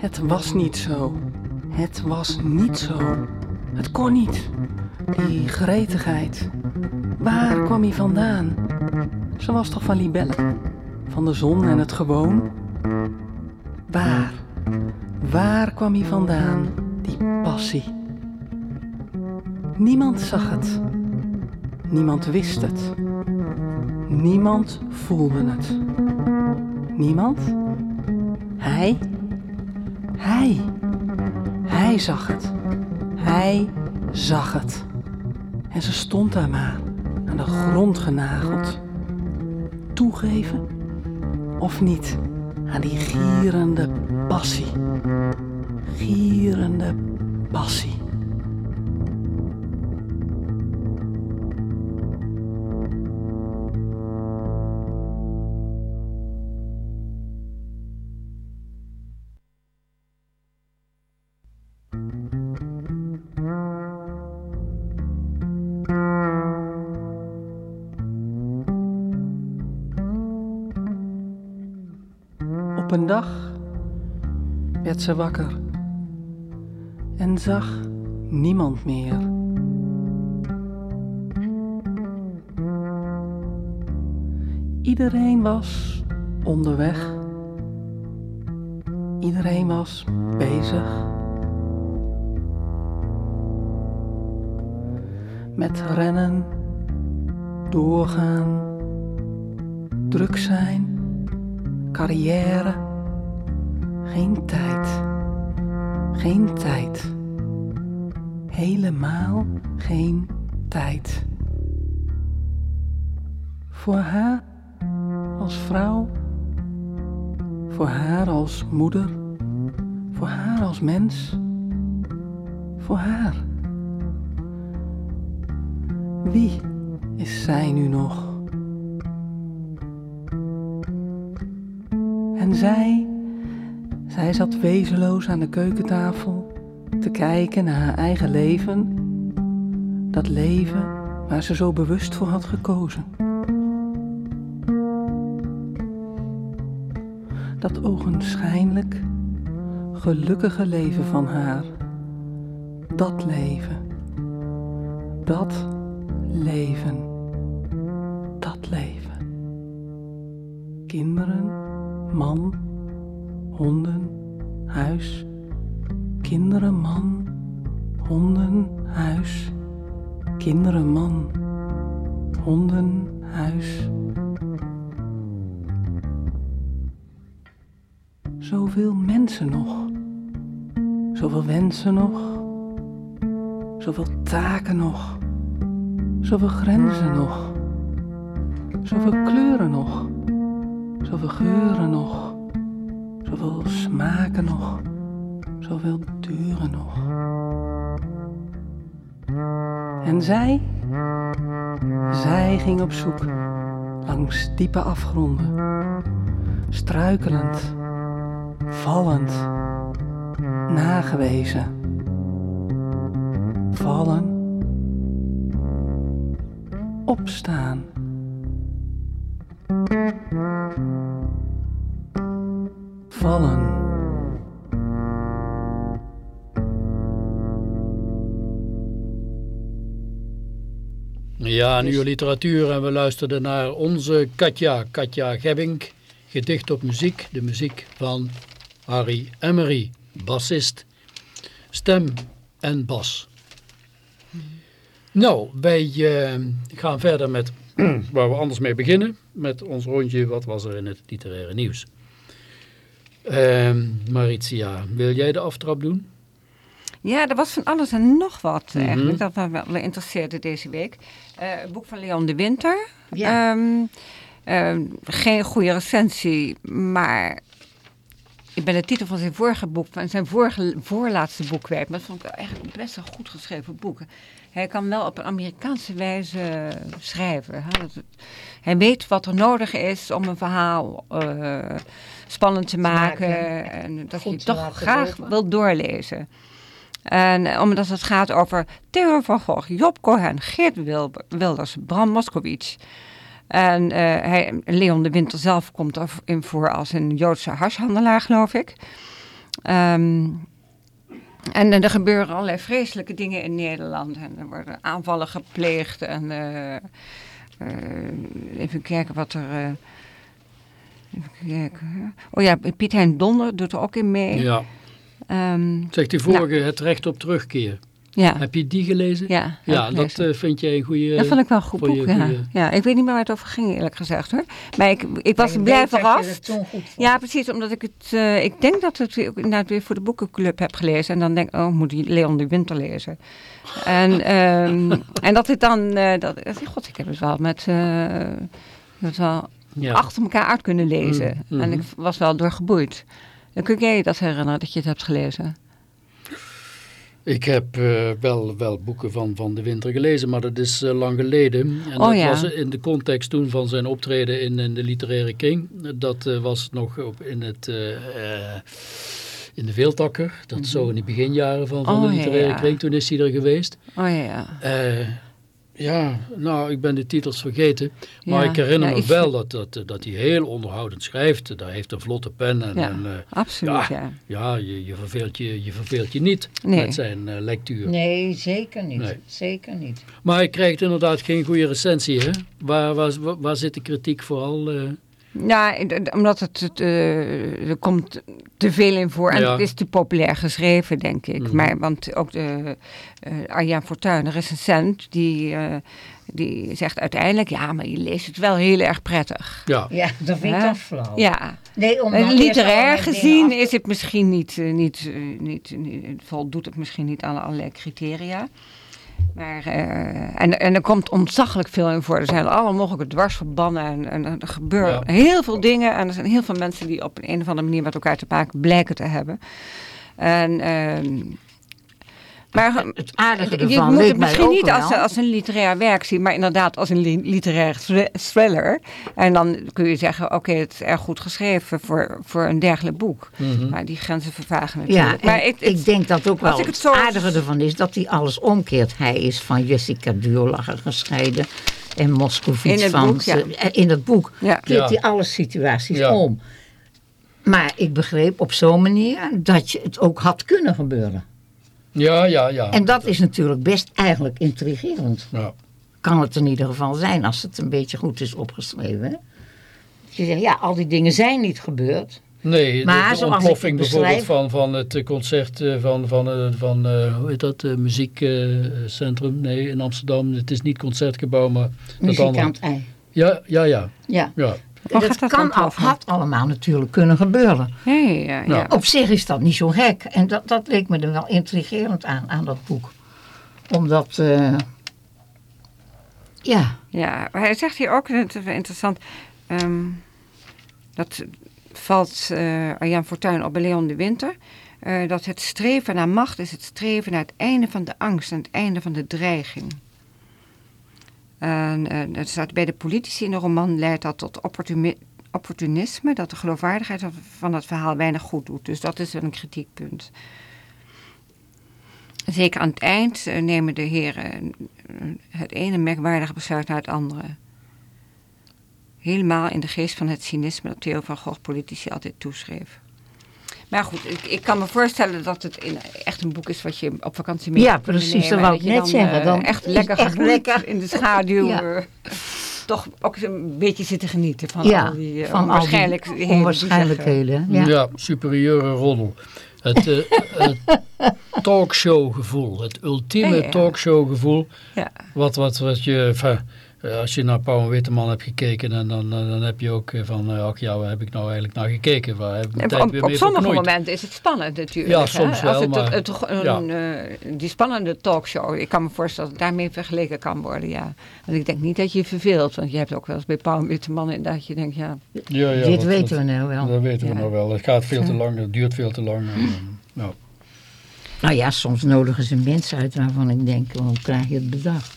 Het was niet zo. Het was niet zo. Het kon niet. Die gretigheid. Waar kwam hij vandaan? Ze was toch van libellen? Van de zon en het gewoon? Waar? Waar kwam hij vandaan? Die passie. Niemand zag het. Niemand wist het. Niemand voelde het. Niemand? Hij? Hij. Hij zag het. Hij zag het. En ze stond daar maar, aan de grond genageld. Toegeven of niet aan die gierende passie. Gierende passie. Een dag werd ze wakker en zag niemand meer. Iedereen was onderweg. Iedereen was bezig. Met rennen, doorgaan, druk zijn, carrière. Geen tijd. Geen tijd. Helemaal geen tijd. Voor haar als vrouw, voor haar als moeder, voor haar als mens, voor haar. Wie is zij nu nog? En zij, zij zat wezenloos aan de keukentafel te kijken naar haar eigen leven, dat leven waar ze zo bewust voor had gekozen. Dat ogenschijnlijk gelukkige leven van haar, dat leven, dat leven, dat leven. Kinderen, man, honden, huis. Kinderen, man, honden, huis. Kinderen, man, honden, huis. Zoveel mensen nog. Zoveel wensen nog. Zoveel taken nog. Zoveel grenzen nog. Zoveel kleuren nog. Zoveel geuren nog. Zoveel smaken nog. Zoveel deuren nog. En zij? Zij ging op zoek langs diepe afgronden. Struikelend. Vallend. Nagewezen. Vallen. Opstaan. Vallen. Ja, nieuwe literatuur en we luisterden naar onze Katja, Katja Gebbink, gedicht op muziek, de muziek van Harry Emery, bassist, stem en bas. Nou, wij eh, gaan verder met waar we anders mee beginnen, met ons rondje wat was er in het literaire nieuws. Ehm, Maritia, wil jij de aftrap doen? Ja, er was van alles en nog wat Mhm. eigenlijk. Dat me wel interesseerde deze week. Eh, het boek van Leon de Winter. Ja. Ehm, ehm, geen goede recensie, maar ik ben de titel van zijn vorige boek, van zijn vorige, voorlaatste boek kwijt. Maar dat vond ik eigenlijk best een goed geschreven boek. Hij kan wel op een Amerikaanse wijze schrijven. hè. Dat- Hij weet wat er nodig is om een verhaal eh, spannend te maken. maken. En dat Goed je toch graag lopen. wil doorlezen. En eh, omdat het gaat over Theo van Gogh, Job Cohen, Geert Wil- Wilders, Bram Moskowitz. En eh, hij, Leon de Winter zelf komt erin voor als een Joodse harshandelaar, geloof ik. Ehm, en eh, er gebeuren allerlei vreselijke dingen in Nederland. En er worden aanvallen gepleegd. En even kijken wat er... even kijken. Oh ja, Piet Hein Donder doet er ook in mee. Ja. Ehm, Zegt die vorige, het recht op terugkeer. ja. Heb je die gelezen? Ja, Ja, dat eh, vind jij een goede... dat vond ik wel een goed boek, ja. goeie- ja. Ik weet niet meer waar het over ging, eerlijk gezegd hoor. Maar ik, ik was Ik blij dat verrast. het toen goed vond. Ja, precies, omdat ik het, eh, ik denk dat het inderdaad weer voor de boekenclub heb gelezen. En dan denk ik, oh, moet die Leon de Winter lezen. En, ehm, en dat ik dan, eh, dat, dat god, ik heb het wel met, eh, het wel Ja. achter elkaar uit kunnen lezen. Mm, En mhm. ik was wel doorgeboeid. Dan kun jij je dat herinneren, dat je het hebt gelezen? Ik heb eh, wel, wel boeken van, van de winter gelezen, maar dat is eh, lang geleden. En Oh, dat ja. was in de context toen van zijn optreden in, in de literaire kring. Dat eh, was nog op, in, het, in de Veeltakker. Dat is zo in de beginjaren van, van Mhm. Oh, de ja, literaire ja. kring. Toen is hij er geweest. Oh ja, ja. Nou, ik ben de titels vergeten. Maar Ja, ik herinner ja, me wel dat, dat, dat hij heel onderhoudend schrijft. Daar heeft een vlotte pen. En, Ja. en, eh, Absoluut, ja. ja, je, je, verveelt je, je verveelt je niet Nee. met zijn eh, lectuur. Nee, zeker niet. Nee. Zeker niet. Maar hij krijgt inderdaad geen goede recensie, hè? Waar, waar, waar, waar zit de kritiek vooral? eh? Ja, omdat het, het, eh, er komt te veel in voor. En Ja. het is te populair geschreven, denk ik. Mhm. Maar, want ook de eh Arjan Fortuyn, de recensent, die, eh, die zegt uiteindelijk... ja, maar je leest het wel heel erg prettig. Ja, Ja, dat vind ik toch flauw. Ja, Nee, literair dingen gezien af- is het misschien niet, niet, niet, niet- voldoet het misschien niet aan allerlei criteria. Maar, eh, en, en er komt ontzaglijk veel in voor. Er zijn alle mogelijke dwarsverbanden en, en er gebeuren Ja. heel veel dingen. En er zijn heel veel mensen die op een, een of andere manier met elkaar te maken blijken te hebben. En, ehm, maar Het aardige je ervan moet leek het misschien niet als, als een literair werk zien, maar inderdaad als een li- literair thri- thriller. En dan kun je zeggen, oké, het is erg goed geschreven voor, voor een dergelijk boek. Mhm. Maar die grenzen vervagen Ja, natuurlijk. maar en het- ik denk dat ook wel het, het zo- aardige ervan is dat hij alles omkeert. Hij is van Jessica Duurlacher gescheiden en Moskovits In het van... boek, ja. eh, In het boek Ja. keert Ja. hij alle situaties Ja. om. Maar ik begreep op zo'n manier dat je het ook had kunnen gebeuren. Ja, ja. ja. En dat is natuurlijk best eigenlijk intrigerend. ja. Kan het in ieder geval zijn als het een beetje goed is opgeschreven. Hè? Je zegt, ja, al die dingen zijn niet gebeurd. Nee, de- Maar de, ik ontploffing het bijvoorbeeld van, van het concert eh, van, van, eh, van eh, hoe heet dat, eh, muziekcentrum, nee, in Amsterdam. Het is niet concertgebouw, maar dat andere. Muzikant ei. Ja, ja, ja. Ja. ja. Dat kan al, had allemaal natuurlijk kunnen gebeuren. Ja, ja, ja, Nou. ja. Op zich is dat niet zo gek. En dat, dat leek me er wel intrigerend aan, aan dat boek. Omdat, eh, ja, Ja, maar hij zegt hier ook, het is wel interessant, ehm, dat valt eh Arjan Fortuyn op bij Leon de Winter, eh, dat het streven naar macht is het streven naar het einde van de angst en het einde van de dreiging. En eh, dat staat bij de politici in de roman leidt dat tot opportuni- opportunisme, dat de geloofwaardigheid van- het verhaal weinig goed doet. Dus dat is een kritiekpunt. Zeker aan het eind eh, nemen de heren eh, het ene merkwaardige besluit naar het andere. Helemaal in de geest van het cynisme dat Theo van Gogh politici altijd toeschreef. Maar goed, ik, ik kan me voorstellen dat het in, echt een boek is wat je op vakantie mee Ja, kunt precies, nemen. dat wou ik je net dan, zeggen. eh, Dan echt lekker echt lekker. in de schaduw. Ja. eh, toch ook een beetje zitten genieten van ja al die eh, van al die onwaarschijnlijkheden. Ja, Ja. superieure roddel. Het, eh, het talkshow-gevoel, het ultieme Ja, ja. talkshow-gevoel. Ja. Wat, wat, wat je, enfin, als je naar Pauw en Witteman hebt gekeken, en dan, dan, dan heb je ook eh, van, eh, ach ja, waar heb ik nou eigenlijk naar gekeken? Waar heb ik tijd op, weer op mee sommige verknoeid? momenten is het spannend natuurlijk. Ja, hè? soms wel, Als het, maar- het, het- een, eh, die spannende talkshow, ik kan me voorstellen dat het daarmee vergeleken kan worden, ja. Want ik denk niet dat je je verveelt, want je hebt ook wel eens bij Paul Witteman en dat je denkt, ja, Ja, ja, Dit wat- weten wat- we nou wel. Dat weten we Ja. nou wel. Het gaat veel te lang, het duurt veel te lang. En, eh, nou, Nou ja, soms nodigen ze mensen uit waarvan ik denk, hoe krijg je het bedacht?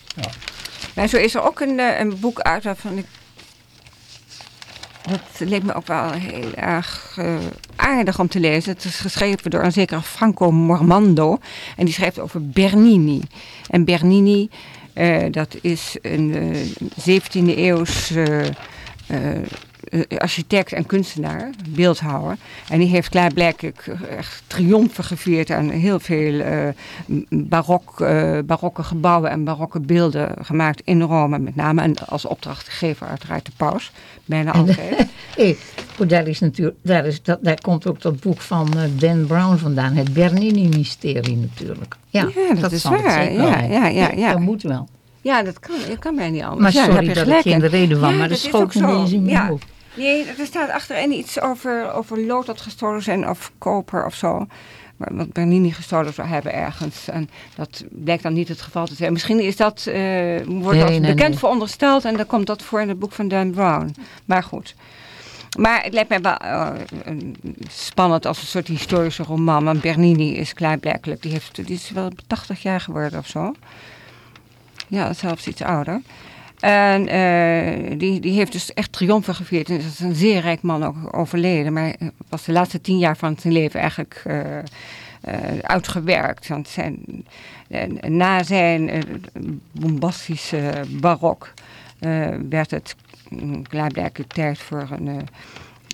Maar zo is er ook een, eh, een boek uit waarvan ik. Dat leek me ook wel heel erg eh, aardig om te lezen. Het is geschreven door een zekere Franco Mormando. En die schrijft over Bernini. En Bernini, eh, dat is een eh, 17e eeuws architect en kunstenaar, beeldhouwer. En die heeft klaarblijkelijk echt triomfen gevierd en heel veel uh, barok, uh, barokke gebouwen en barokke beelden gemaakt in Rome. Met name en als opdrachtgever uiteraard de paus, bijna altijd. daar, is natuurlijk, daar, is dat, daar komt ook dat boek van Dan Brown vandaan, het Bernini-mysterie natuurlijk. Ja, ja dat, is waar. Ja, ja, ja, ja, Dat moet wel. Ja, dat kan, dat kan mij niet anders. Maar ja, sorry heb je dat gelijk ik geen in. de reden van, Ja, maar dat dat is schoot me in mijn hoofd. Nee, er staat achterin iets over, over lood dat gestolen zijn of koper of zo. Maar Wat Bernini gestolen zou hebben ergens. En dat blijkt dan niet het geval te zijn. Misschien is dat, eh, wordt Nee, dat nee, bekend nee. verondersteld en dan komt dat voor in het boek van Dan Brown. Maar goed. Maar het lijkt mij wel eh, spannend als een soort historische roman. Want Bernini is klaarblijkelijk, die, heeft, die is wel 80 jaar geworden of zo. Ja, zelfs iets ouder. En eh, die, die heeft dus echt triomfen gevierd. En dat is een zeer rijk man ook overleden. Maar hij was de laatste tien jaar van zijn leven eigenlijk eh, eh, uitgewerkt. Want zijn, na zijn bombastische barok werd het klaarblijkelijk tijd voor een...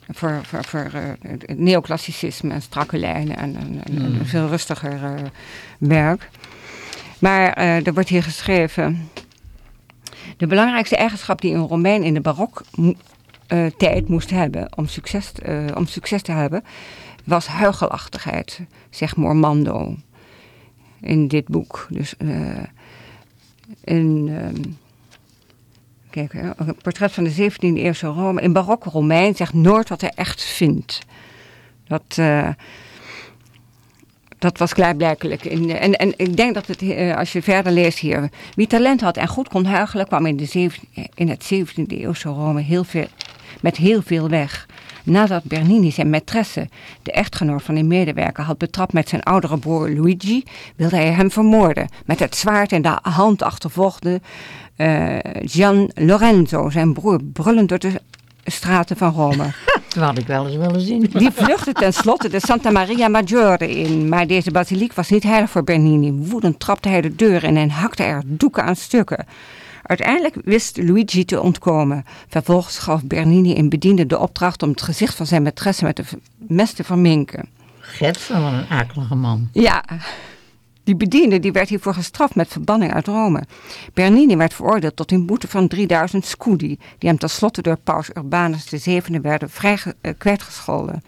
voor, voor, voor het neoclassicisme en strakke lijnen en, en, en een veel rustiger werk. Maar er wordt hier geschreven... De belangrijkste eigenschap die een Romein in de barok mo- eh, moest hebben om succes, eh, om succes te hebben, was huigelachtigheid, zegt Mormando in dit boek. Dus eh, in, ehm, kijk, een portret van de 17e eeuwse Rome. In barok Romein zegt nooit wat hij echt vindt. Dat, dat was klaarblijkelijk. In, en, en ik denk dat het, eh, als je verder leest hier... Wie talent had en goed kon huichelen... kwam in, de zeven- in het 17e eeuwse Rome heel veel, met heel veel weg. Nadat Bernini zijn maîtresse, de echtgenoot van een medewerker... had betrapt met zijn oudere broer Luigi... wilde hij hem vermoorden. Met het zwaard in de hand achtervolgde eh, Gian Lorenzo... zijn broer brullend door de straten van Rome. Had ik wel eens willen zien. Die vluchtte tenslotte de Santa Maria Maggiore in. Maar deze basiliek was niet heilig voor Bernini. Woedend trapte hij de deur in en hakte er doeken aan stukken. Uiteindelijk wist Luigi te ontkomen. Vervolgens gaf Bernini een bediende de opdracht om het gezicht van zijn maîtresse met de v- mes te verminken. Gert, wat een akelige man. Ja, die bediende die werd hiervoor gestraft met verbanning uit Rome. Bernini werd veroordeeld tot een boete van 3000 scudi, die hem tenslotte door paus Urbanus VII werden vrij eh, kwijtgescholden.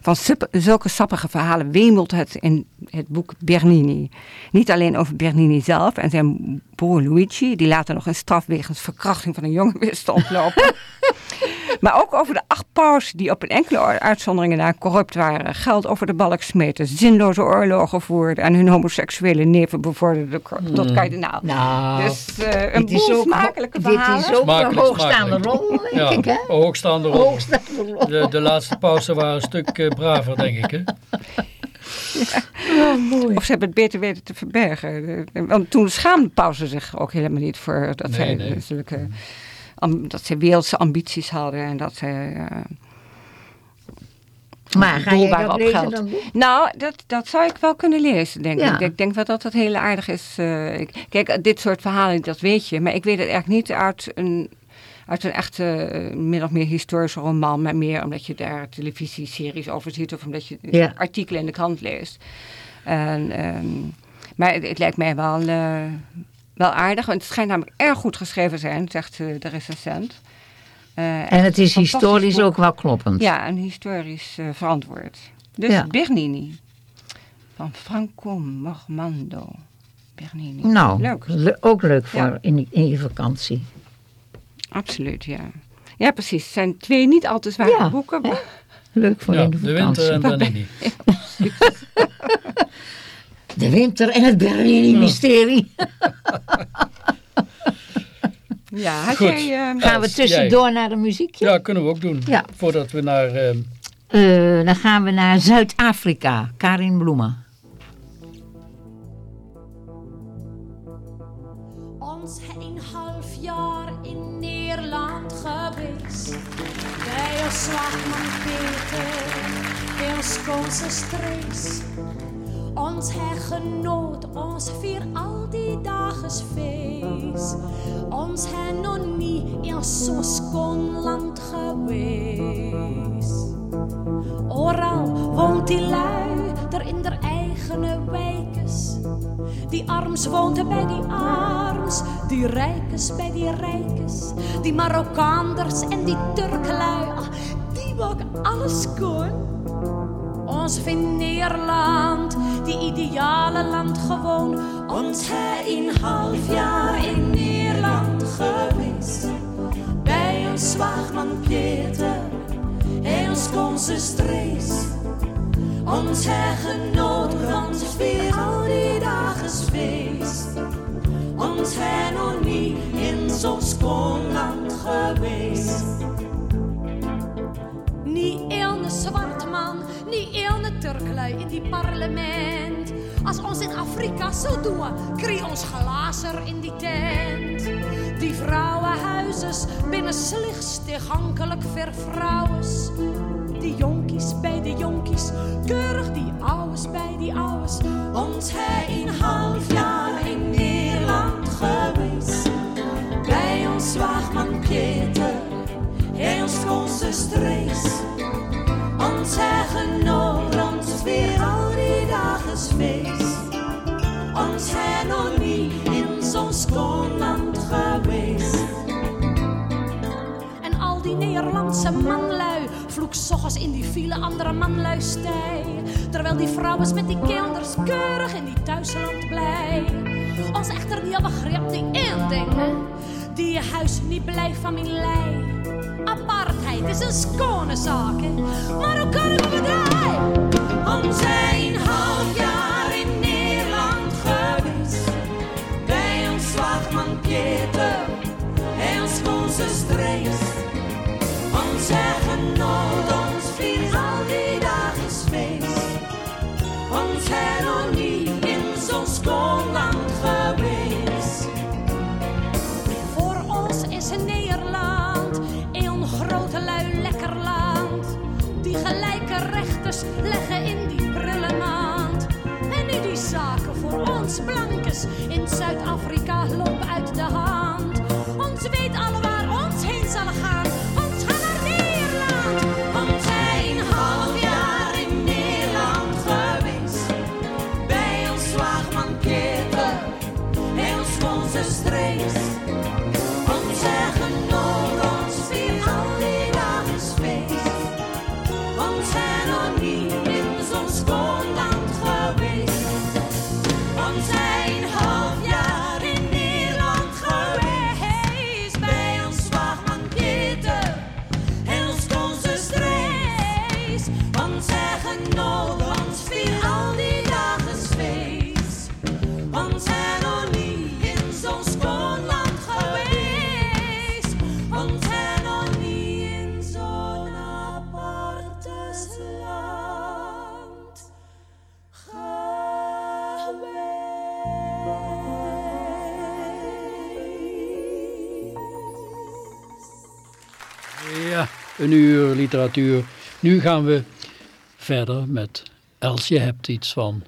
Van zulke sappige verhalen wemelt het in het boek Bernini. Niet alleen over Bernini zelf en zijn broer Luigi, die later nog een straf wegens verkrachting van een jongen wist te ontlopen. Maar ook over de acht paus die op een enkele uitzonderingen na corrupt waren. Geld over de balk smeten, zinloze oorlogen voerden en hun homoseksuele neven bevorderden tot kardinaal. Nou, Dus eh, een dit boel smakelijke dit verhalen. is ook een hoogstaande rol, denk ik, hè? hoogstaande rol. Hoogstaande rol. De, de laatste pausen waren een stuk eh, braver, denk ik. Hè? Of ze hebben het beter weten te verbergen. Eh, Want toen schaamde pauze zich ook helemaal niet voor dat Nee, zij nee. dat zij wereldse ambities hadden en dat zij eh, Maar ga waren dat op lezen geld. dan? Nou, dat, dat zou ik wel kunnen lezen, denk Ja. ik. Ik denk wel dat dat heel aardig is. eh, ik- kijk, dit soort verhalen, dat weet je. Maar ik weet het eigenlijk niet uit een, uit een echte, eh, min of meer historische roman. Maar meer omdat je daar televisieseries over ziet. Of omdat je Ja. artikelen in de krant leest. En, ehm, maar het, het lijkt mij wel, eh, wel aardig. Want het schijnt namelijk erg goed geschreven te zijn, zegt eh, de recensent. En het is historisch boek. ook wel kloppend. Ja, en historisch verantwoord. Dus Ja. Bernini. Van Franco Mormando. Bernini. Nou, Leuk. le- ook leuk voor Ja. in, in je vakantie. Absoluut, ja. Ja, precies. Het zijn twee niet al te zware Ja, boeken. Leuk voor Ja, in de de winter en Bernini. De winter en het Bernini-mysterie. Ja, had Goed. jij... eh, Gaan we tussendoor naar de muziekje? Ja, kunnen we ook doen. Ja. Voordat we naar... eh, Eh, dan gaan we naar Zuid-Afrika. Karin Bloemen. Kozen strees. Ons genoot, ons vier al die dagen feest. Ons het nog niet in zo'n schoon land geweest. Oral woont die lui er in der eigen wijkes. Die arms woont bij die arms, die rijkes bij die rijkes. Die Marokkaanders en die Turklui, ah, die maken alles schoon. Ons vindt Nederland, die ideale land gewoon. Ons hij een half jaar in Nederland geweest. Bij een zwaagman Peter en ons konse strees. Ons hergenoot, ons weer al die dagen feest. Ons hij nog niet in zo'n schoon land geweest. Niet een zwart man, niet een Turklui in die parlement. Als ons in Afrika zo doen, krie ons glazer in die tent. Die vrouwenhuizes binnen slechts toegankelijk voor vrouwen. Die jonkies bij de jonkies, keurig die ouwes bij die ouwes. Ons hij een half jaar in Nederland geweest. Bij ons zwaagman Pieter, hij ons strees. Ons hergenoot, ons weer al die dagen feest. Ons hij nog niet in zo'n schoon land geweest. En al die Nederlandse manlui vloek s'ochtends in die file andere manlui stij. Terwijl die vrouwen met die kinders keurig in die thuisland blij. Ons echter niet begrip die één dingen, die je huis niet blijft van mijn lei. Apartheid is een schone zaak, maar hoe kan het bedrijf? Een in Zuid-Afrika lopen uit de hand. Ons weet alle een uur literatuur. Nu gaan we verder met Els. Je hebt iets van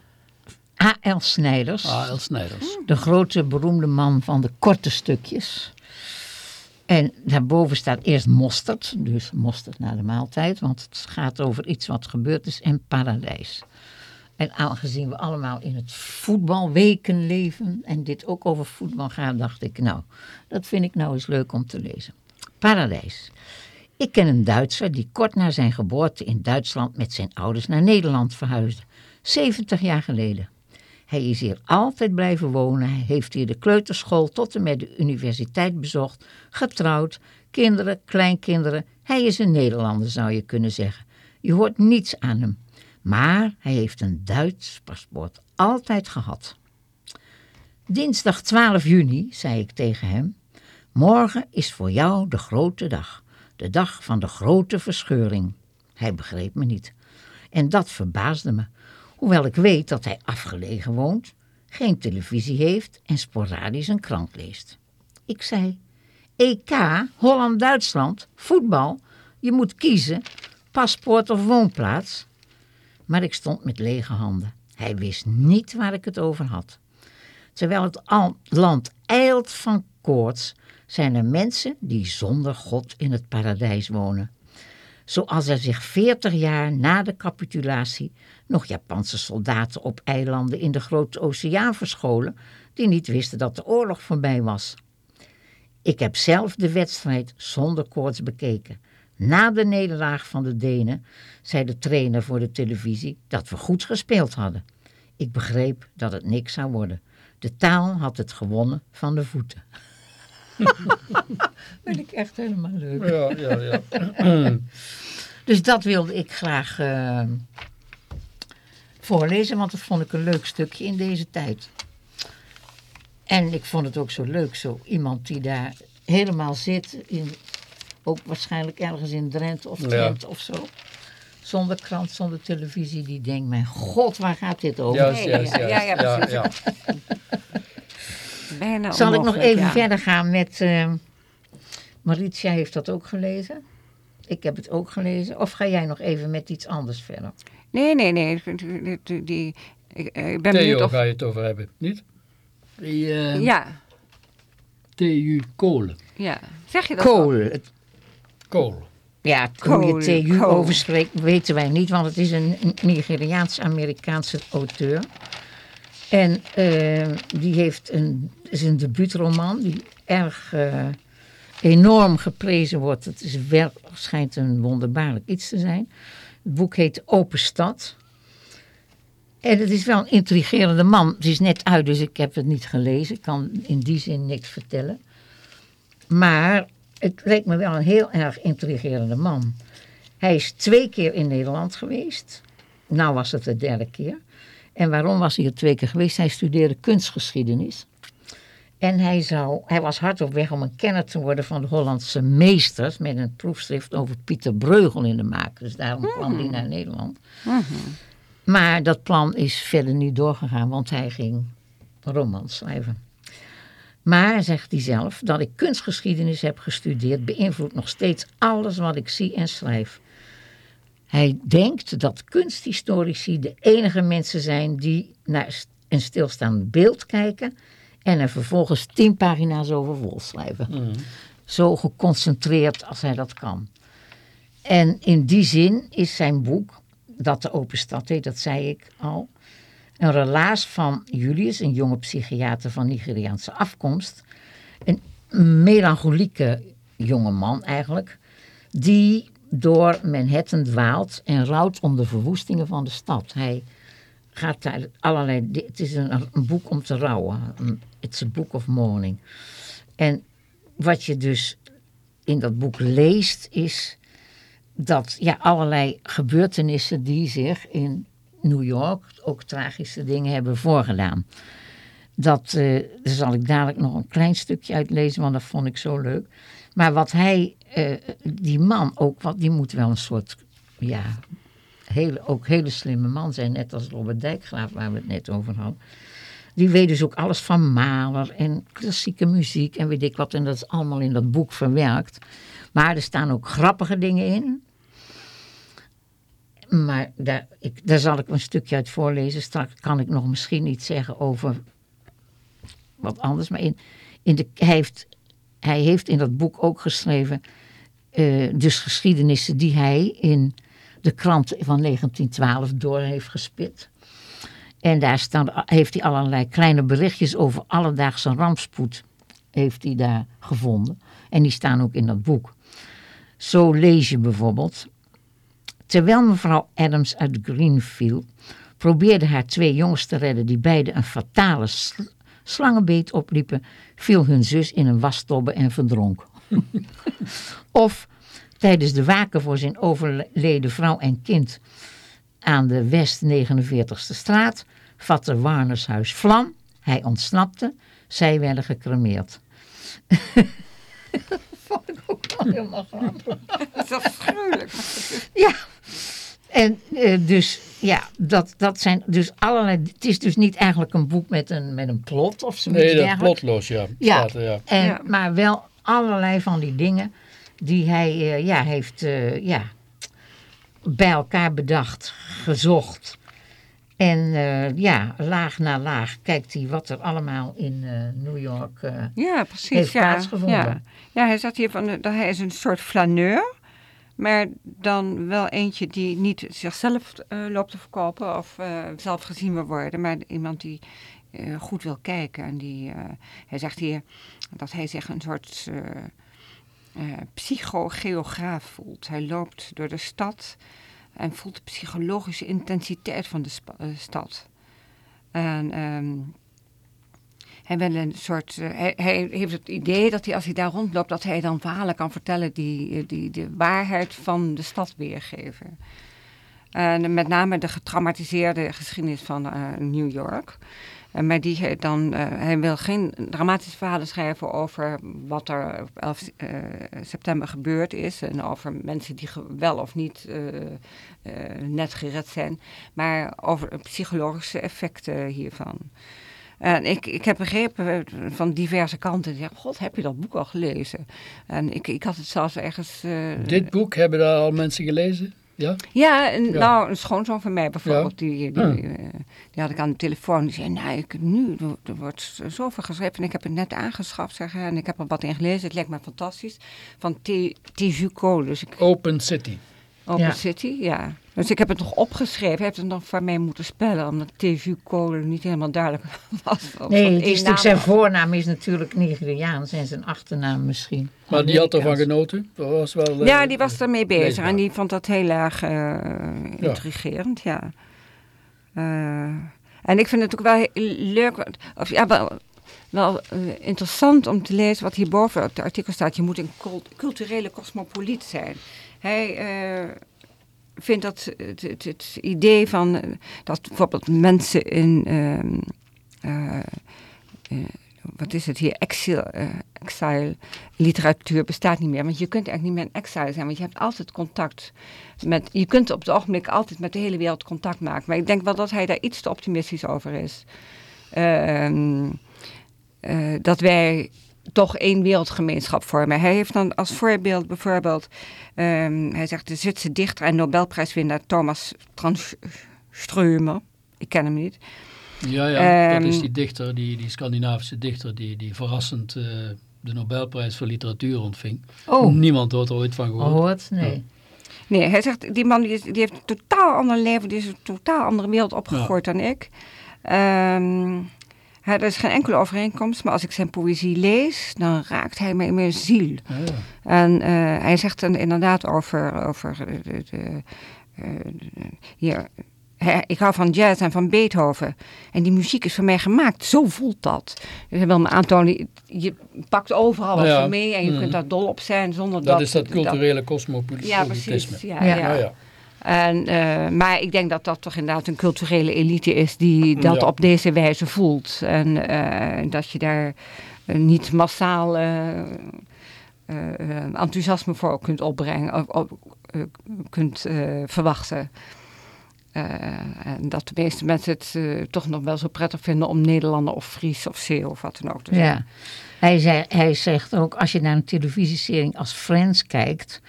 A.L. Snijders. A.L. Snijders. de grote beroemde man van de korte stukjes. En daarboven staat eerst mosterd, dus mosterd na de maaltijd, want het gaat over iets wat gebeurd is in paradijs. En aangezien we allemaal in het voetbalweken leven en dit ook over voetbal gaat, dacht ik, nou, dat vind ik nou eens leuk om te lezen. Paradijs. Ik ken een Duitser die kort na zijn geboorte in Duitsland met zijn ouders naar Nederland verhuisde. 70 jaar geleden. Hij is hier altijd blijven wonen. Hij heeft hier de kleuterschool tot en met de universiteit bezocht. Getrouwd, kinderen, kleinkinderen. Hij is een Nederlander, zou je kunnen zeggen. Je hoort niets aan hem. Maar hij heeft een Duits paspoort altijd gehad. Dinsdag 12 juni, zei ik tegen hem. Morgen is voor jou de grote dag. De dag van de grote verscheuring. Hij begreep me niet. En dat verbaasde me. Hoewel ik weet dat hij afgelegen woont, geen televisie heeft en sporadisch een krant leest. Ik zei, EK, Holland-Duitsland, voetbal, je moet kiezen, paspoort of woonplaats. Maar ik stond met lege handen. Hij wist niet waar ik het over had. Terwijl het land eilt van koorts, zijn er mensen die zonder God in het paradijs wonen. Zoals er zich 40 jaar na de capitulatie nog Japanse soldaten op eilanden in de Grote Oceaan verscholen, die niet wisten dat de oorlog voorbij was. Ik heb zelf de wedstrijd zonder koorts bekeken. Na de nederlaag van de Denen zei de trainer voor de televisie dat we goed gespeeld hadden. Ik begreep dat het niks zou worden. De taal had het gewonnen van de voeten. Vind ik echt helemaal leuk. Ja, ja, ja. Dus dat wilde ik graag eh, voorlezen, want dat vond ik een leuk stukje in deze tijd. En ik vond het ook zo leuk, zo iemand die daar helemaal zit, in, ook waarschijnlijk ergens in Drenthe of Ja. Twente of zo. Zonder krant, zonder televisie, die denkt, mijn god, waar gaat dit over? Juist, Ja, juist, ja, ja, Ja, precies. ja. Bijna Zal ik nog even ja. verder gaan met... eh Maritia heeft dat ook gelezen. Ik heb het ook gelezen. Of ga jij nog even met iets anders verder? Nee, nee, nee. Die, die, ik, eh, ik ben Theo of... ga je het over hebben, niet? Die eh Ja, TU Kolen. ja. Zeg je dat. Het- Kool. Ja, hoe je TU overspreekt weten wij niet, want het is een Nigeriaans-Amerikaanse auteur. En eh, die heeft een, is een debuutroman die erg eh, enorm geprezen wordt. Het is wel, schijnt een wonderbaarlijk iets te zijn. Het boek heet Open Stad. En het is wel een intrigerende man. Het is net uit, dus ik heb het niet gelezen. Ik kan in die zin niks vertellen. Maar het leek me wel een heel erg intrigerende man. Hij is twee keer in Nederland geweest. Nou was het de derde keer. En waarom was hij er twee keer geweest? Hij studeerde kunstgeschiedenis. En hij, zou, hij was hard op weg om een kenner te worden van de Hollandse meesters. Met een proefschrift over Pieter Breugel in de maak. Dus daarom kwam hij naar Nederland. Maar dat plan is verder niet doorgegaan, want hij ging romans schrijven. Maar, zegt hij zelf, dat ik kunstgeschiedenis heb gestudeerd beïnvloedt nog steeds alles wat ik zie en schrijf. Hij denkt dat kunsthistorici de enige mensen zijn die naar een stilstaand beeld kijken en er vervolgens tien pagina's over vol schrijven. Zo geconcentreerd als hij dat kan. En in die zin is zijn boek, dat de Open Stad heet, dat zei ik al, een relaas van Julius, een jonge psychiater van Nigeriaanse afkomst. Een melancholieke jonge man eigenlijk, die door Manhattan dwaalt en rouwt om de verwoestingen van de stad. Hij gaat daar allerlei, het is een, boek om te rouwen. It's a book of mourning. En wat je dus in dat boek leest is dat ja, allerlei gebeurtenissen die zich in New York ook tragische dingen hebben voorgedaan. Dat eh, daar zal ik dadelijk nog een klein stukje uitlezen, want dat vond ik zo leuk. Maar wat hij, eh, die man ook, wat, die moet wel een soort, ja, hele, ook hele slimme man zijn. Net als Robert Dijkgraaf, waar we het net over hadden. Die weet dus ook alles van Mahler en klassieke muziek en weet ik wat. En dat is allemaal in dat boek verwerkt. Maar er staan ook grappige dingen in. Maar daar, ik, daar zal ik een stukje uit voorlezen. Straks kan ik nog misschien iets zeggen over wat anders. Maar in, in de, hij, heeft, hij heeft in dat boek ook geschreven... eh, dus geschiedenissen die hij in de krant van 1912 door heeft gespit. En daar staan, heeft hij allerlei kleine berichtjes over alledaagse rampspoed heeft hij daar gevonden. En die staan ook in dat boek. Zo lees je bijvoorbeeld... Terwijl mevrouw Adams uit Greenfield probeerde haar twee jongens te redden die beide een fatale slangenbeet opliepen, viel hun zus in een wastobbe en verdronk. of tijdens de waken voor zijn overleden vrouw en kind aan de West 49ste straat vatte Warners huis vlam. Hij ontsnapte, zij werden gecremeerd. vond ik ook wel helemaal grappig. Dat is afschuwelijk. Ja, en eh, dus, ja, dat, dat zijn dus allerlei. Het is dus niet eigenlijk een boek met een, met een plot of zoiets Nee, dat plotloos, ja. Ja. Staat er, ja. En, Ja. Maar wel allerlei van die dingen die hij eh, ja, heeft eh, ja, bij elkaar bedacht, gezocht. En eh, ja, laag na laag kijkt hij wat er allemaal in eh, New York... eh, Ja, precies. Heeft ja. plaatsgevonden. Ja. ja, hij zat hier van, dat hij is een soort flaneur. Maar dan wel eentje die niet zichzelf eh, loopt te verkopen of eh, zelf gezien wil worden. Maar iemand die eh, goed wil kijken. En die, hij zegt hier dat hij zich een soort psychogeograaf voelt. Hij loopt door de stad en voelt de psychologische intensiteit van de stad. En ehm, hij, wil een soort, eh, hij, heeft het idee dat hij als hij daar rondloopt, dat hij dan verhalen kan vertellen die, eh, die de waarheid van de stad weergeven. En met name de getraumatiseerde geschiedenis van eh, New York. En maar die dan, hij wil geen dramatische verhalen schrijven over wat er op 11 eh, september gebeurd is. En over mensen die wel of niet net gered zijn. Maar over psychologische effecten hiervan. En ik, ik heb begrepen eh, van diverse kanten. Die zeggen, god, heb je dat boek al gelezen? En ik, ik had het zelfs ergens... eh, Dit boek hebben daar al mensen gelezen? Ja? ja, nou, een schoonzoon van mij bijvoorbeeld, die, die, Ja. eh, die had ik aan de telefoon. Die zei, nou, ik, nu, er, wordt zoveel geschreven en ik heb het net aangeschaft, zeg, en ik heb er wat in gelezen. Het lijkt me fantastisch. Van T- Teju Cole, dus ik, Open City. Open Ja. City, ja. Dus ik heb het nog opgeschreven. Hij heeft het nog voor mij moeten spellen, omdat Teju Cole niet helemaal duidelijk was. Nee, het is natuurlijk zijn voornaam is natuurlijk Nigeriaans en zijn achternaam misschien. Maar die had ervan genoten. Dat was wel, eh, Ja, die was ermee bezig leesbaar. en die vond dat heel erg eh, intrigerend, ja. Eh, en ik vind het ook wel leuk, of ja, wel, wel interessant om te lezen wat hierboven op de artikel staat. Je moet een cult- culturele cosmopoliet zijn. Hij eh, vindt dat het, het, het idee van eh, dat bijvoorbeeld mensen in... ehm, eh, wat is het hier, exile, exile literatuur bestaat niet meer. Want je kunt eigenlijk niet meer in exile zijn, want je hebt altijd contact met, je kunt op het ogenblik altijd met de hele wereld contact maken. Maar ik denk wel dat hij daar iets te optimistisch over is. Ehm, eh, dat wij toch één wereldgemeenschap vormen. Hij heeft dan als voorbeeld bijvoorbeeld, ehm, hij zegt de Zwitserse dichter en Nobelprijswinnaar Thomas Tranströmer. Ik ken hem niet. Ja, ja dat Ehm, is die dichter, die, die Scandinavische dichter, die, die verrassend eh, de Nobelprijs voor literatuur ontving. Oh, Niemand had er ooit van gehoord. gehoord? Nee. Nee, hij zegt, die man die, is- die heeft een totaal ander leven, die is een totaal andere wereld opgegroeid dan ik. Ehm, hij, er is geen enkele overeenkomst, maar als ik zijn poëzie lees, dan raakt hij me in mijn ziel. Ja, ja. En eh, hij zegt dan inderdaad over, over de, de, de, eh, de- hier, ik hou van jazz en van Beethoven. En die muziek is voor mij gemaakt. Zo voelt dat. Dus hij wil me aantonen, je pakt overal wat Ja. mee en je Mhm. kunt daar dol op zijn zonder dat... Dat is dat culturele cosmopolitisme. Ja, precies. Ja, Ja. ja. En, eh, maar ik denk dat dat toch inderdaad een culturele elite is die dat Ja. op deze wijze voelt. En eh, dat je daar eh, niet massaal eh, eh, eh, enthousiasme voor kunt opbrengen, kunt verwachten. Eh, en dat de meeste mensen het eh, toch nog wel zo prettig vinden om Nederlander of Fries of Zeeuw of wat dan ook te zijn. Ja. Hij, zei, hij zegt ook, als je naar een televisieserie als Friends kijkt,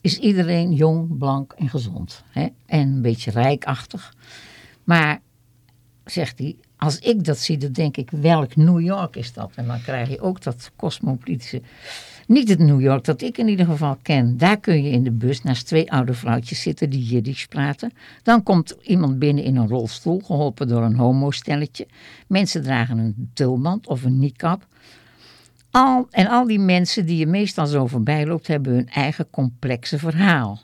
is iedereen jong, blank en gezond. Hè? En een beetje rijkachtig. Maar, zegt hij, als ik dat zie, dan denk ik, welk New York is dat? En dan krijg je ook dat cosmopolitische... Niet het New York dat ik in ieder geval ken. Daar kun je in de bus naast twee oude vrouwtjes zitten die Jiddisch praten. Dan komt iemand binnen in een rolstoel, geholpen door een homostelletje. Mensen dragen een tulband of een niqab. Al, en al die mensen die je meestal zo voorbij loopt, hebben hun eigen complexe verhaal.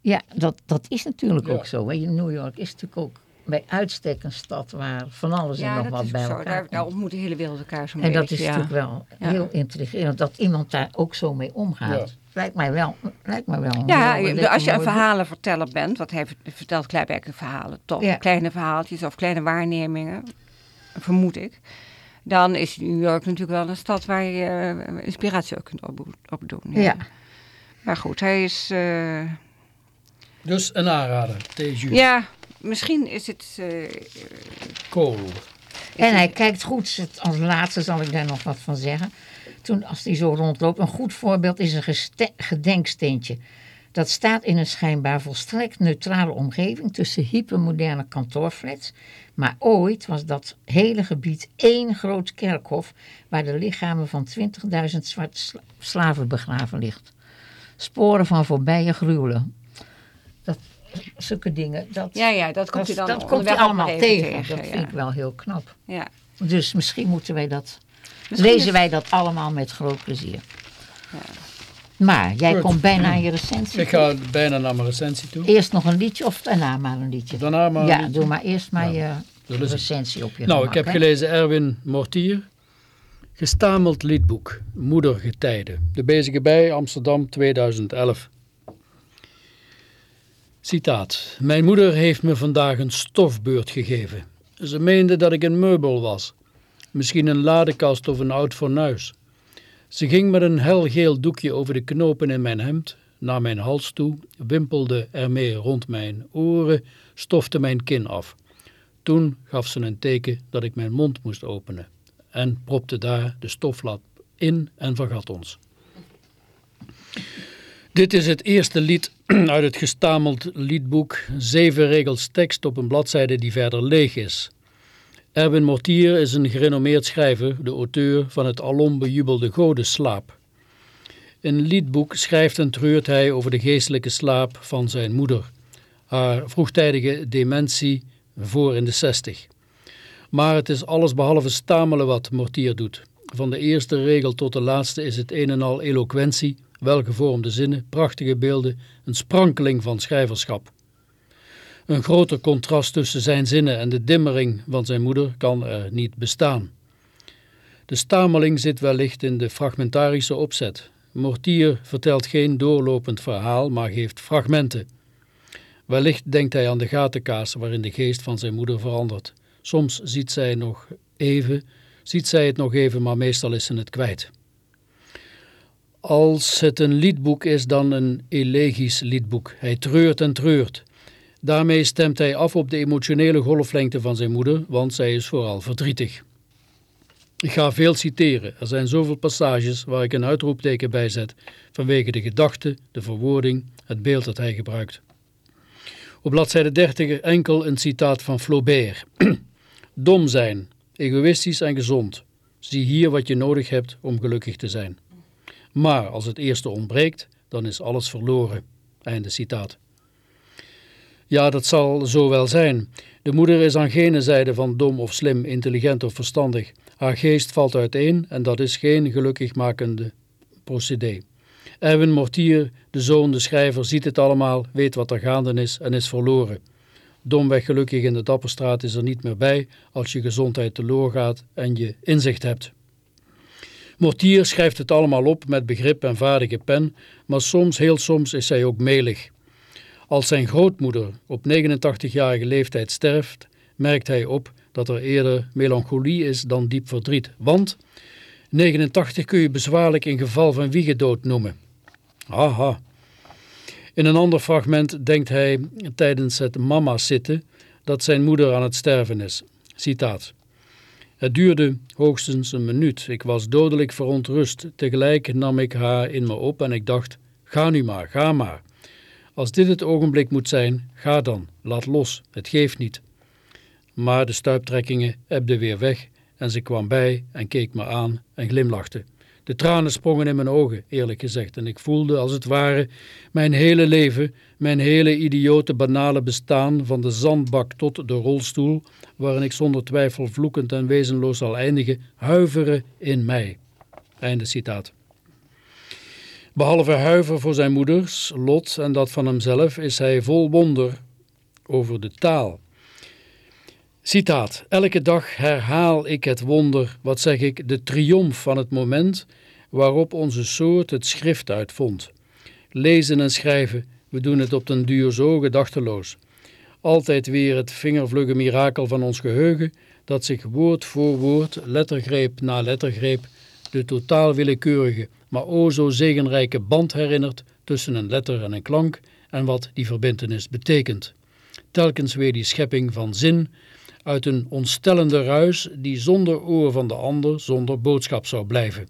Ja, dat, dat is natuurlijk Ja. ook zo. Hè. New York is natuurlijk ook bij uitstek een stad waar van alles en nog wat bij zo. elkaar Daar, daar ontmoet de hele wereld elkaar zo'n En beetje. dat is ja. natuurlijk wel Ja. heel intrigerend dat iemand daar ook zo mee omgaat. Ja. Lijkt mij wel. Lijkt mij wel Ja, als je een verhalenverteller bent, wat hij vert- vertelt klaarblijkelijk verhalen, toch? Ja. Kleine verhaaltjes of kleine waarnemingen, vermoed ik. Dan is New York natuurlijk wel een stad waar je eh, inspiratie ook kunt opdo- opdoen. Ja. Maar goed, hij is... eh, Dus een aanrader, Teju ja, misschien is het... eh, Kool. En hij kijkt goed. Als laatste zal ik daar nog wat van zeggen. Toen, als hij zo rondloopt, een goed voorbeeld is een gedenksteentje. Dat staat in een schijnbaar volstrekt neutrale omgeving tussen hypermoderne kantoorflats. Maar ooit was dat hele gebied één groot kerkhof waar de lichamen van 20.000 zwarte sla- slaven begraven ligt. Sporen van voorbije gruwelen. Dat, zulke dingen, dat, Ja, ja, dat komt dat, dan dat komt ook allemaal tegen. Dat ja. vind ik wel heel knap. Ja. Dus misschien moeten wij dat, Misschien lezen wij dat allemaal met groot plezier. Maar jij Goed. komt bijna aan je recensie. Ik ga bijna naar mijn recensie toe. Eerst nog een liedje of daarna maar een liedje? Daarna maar een ja, doe maar eerst maar je recensie op je Nou, gemak, ik heb gelezen Erwin Mortier. Gestameld liedboek, Moedergetijden. De Bezige Bij, Amsterdam 2011. Citaat. Mijn moeder heeft me vandaag een stofbeurt gegeven. Ze meende dat ik een meubel was. Misschien een ladekast of een oud fornuis. Ze ging met een helgeel doekje over de knopen in mijn hemd naar mijn hals toe, wimpelde ermee rond mijn oren, stofte mijn kin af. Toen gaf ze een teken dat ik mijn mond moest openen en propte daar de stoflap in en vergat ons. Dit is het eerste lied uit het gestameld liedboek, zeven regels tekst op een bladzijde die verder leeg is. Erwin Mortier is een gerenommeerd schrijver, de auteur van het alom bejubelde Godeslaap. In het liedboek schrijft en treurt hij over de geestelijke slaap van zijn moeder, haar vroegtijdige dementie voor in de zestig. Maar het is alles behalve stamelen wat Mortier doet. Van de eerste regel tot de laatste is het een en al eloquentie, welgevormde zinnen, prachtige beelden, een sprankeling van schrijverschap. Een groter contrast tussen zijn zinnen en de dimmering van zijn moeder kan er niet bestaan. De stameling zit wellicht in de fragmentarische opzet. Mortier vertelt geen doorlopend verhaal, maar geeft fragmenten. Wellicht denkt hij aan de gatenkaas waarin de geest van zijn moeder verandert. Soms ziet zij, nog even, ziet zij het nog even, maar meestal is ze het kwijt. Als het een liedboek is, dan een elegisch liedboek. Hij treurt en treurt. Daarmee stemt hij af op de emotionele golflengte van zijn moeder, want zij is vooral verdrietig. Ik ga veel citeren. Er zijn zoveel passages waar ik een uitroepteken bij zet, vanwege de gedachte, de verwoording, het beeld dat hij gebruikt. Op bladzijde 30 enkel een citaat van Flaubert. Dom zijn, egoïstisch en gezond. Zie hier wat je nodig hebt om gelukkig te zijn. Maar als het eerste ontbreekt, dan is alles verloren. Einde citaat. Ja, dat zal zo wel zijn. De moeder is aan gene zijde van dom of slim, intelligent of verstandig. Haar geest valt uiteen en dat is geen gelukkig makende procedé. Erwin Mortier, de zoon, de schrijver, ziet het allemaal, weet wat er gaande is en is verloren. Domweg gelukkig in de Dapperstraat is er niet meer bij als je gezondheid teloor gaat en je inzicht hebt. Mortier schrijft het allemaal op met begrip en vaardige pen, maar soms, heel soms, is hij ook melig. Als zijn grootmoeder op 89-jarige leeftijd sterft, merkt hij op dat er eerder melancholie is dan diep verdriet. Want 89 kun je bezwaarlijk in geval van wiegedood noemen. Haha. In een ander fragment denkt hij tijdens het mama zitten dat zijn moeder aan het sterven is. Citaat. Het duurde hoogstens een minuut. Ik was dodelijk verontrust. Tegelijk nam ik haar in me op en ik dacht, ga nu maar, ga maar. Als dit het ogenblik moet zijn, ga dan, laat los, het geeft niet. Maar de stuiptrekkingen ebden weer weg en ze kwam bij en keek me aan en glimlachte. De tranen sprongen in mijn ogen, eerlijk gezegd, en ik voelde als het ware mijn hele leven, mijn hele idiote banale bestaan, van de zandbak tot de rolstoel, waarin ik zonder twijfel vloekend en wezenloos zal eindigen, huiveren in mij. Einde citaat. Behalve huiver voor zijn moeders lot en dat van hemzelf, is hij vol wonder over de taal. Citaat. Elke dag herhaal ik het wonder, wat zeg ik, de triomf van het moment waarop onze soort het schrift uitvond. Lezen en schrijven, we doen het op den duur zo gedachteloos. Altijd weer het vingervlugge mirakel van ons geheugen, dat zich woord voor woord, lettergreep na lettergreep, de totaal willekeurige, maar o zo zegenrijke band herinnert tussen een letter en een klank en wat die verbintenis betekent. Telkens weer die schepping van zin uit een ontstellende ruis die zonder oor van de ander, zonder boodschap zou blijven.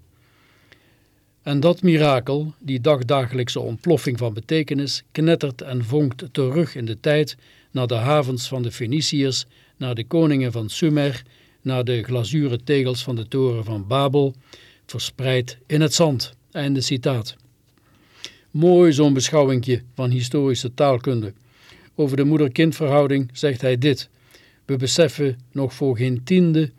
En dat mirakel, die dagdagelijkse ontploffing van betekenis, knettert en vonkt terug in de tijd naar de havens van de Feniciërs, naar de koningen van Sumer, naar de glazuren tegels van de toren van Babel, verspreid in het zand. Einde citaat. Mooi zo'n beschouwingje van historische taalkunde. Over de moeder-kindverhouding zegt hij dit. We beseffen nog voor geen tiende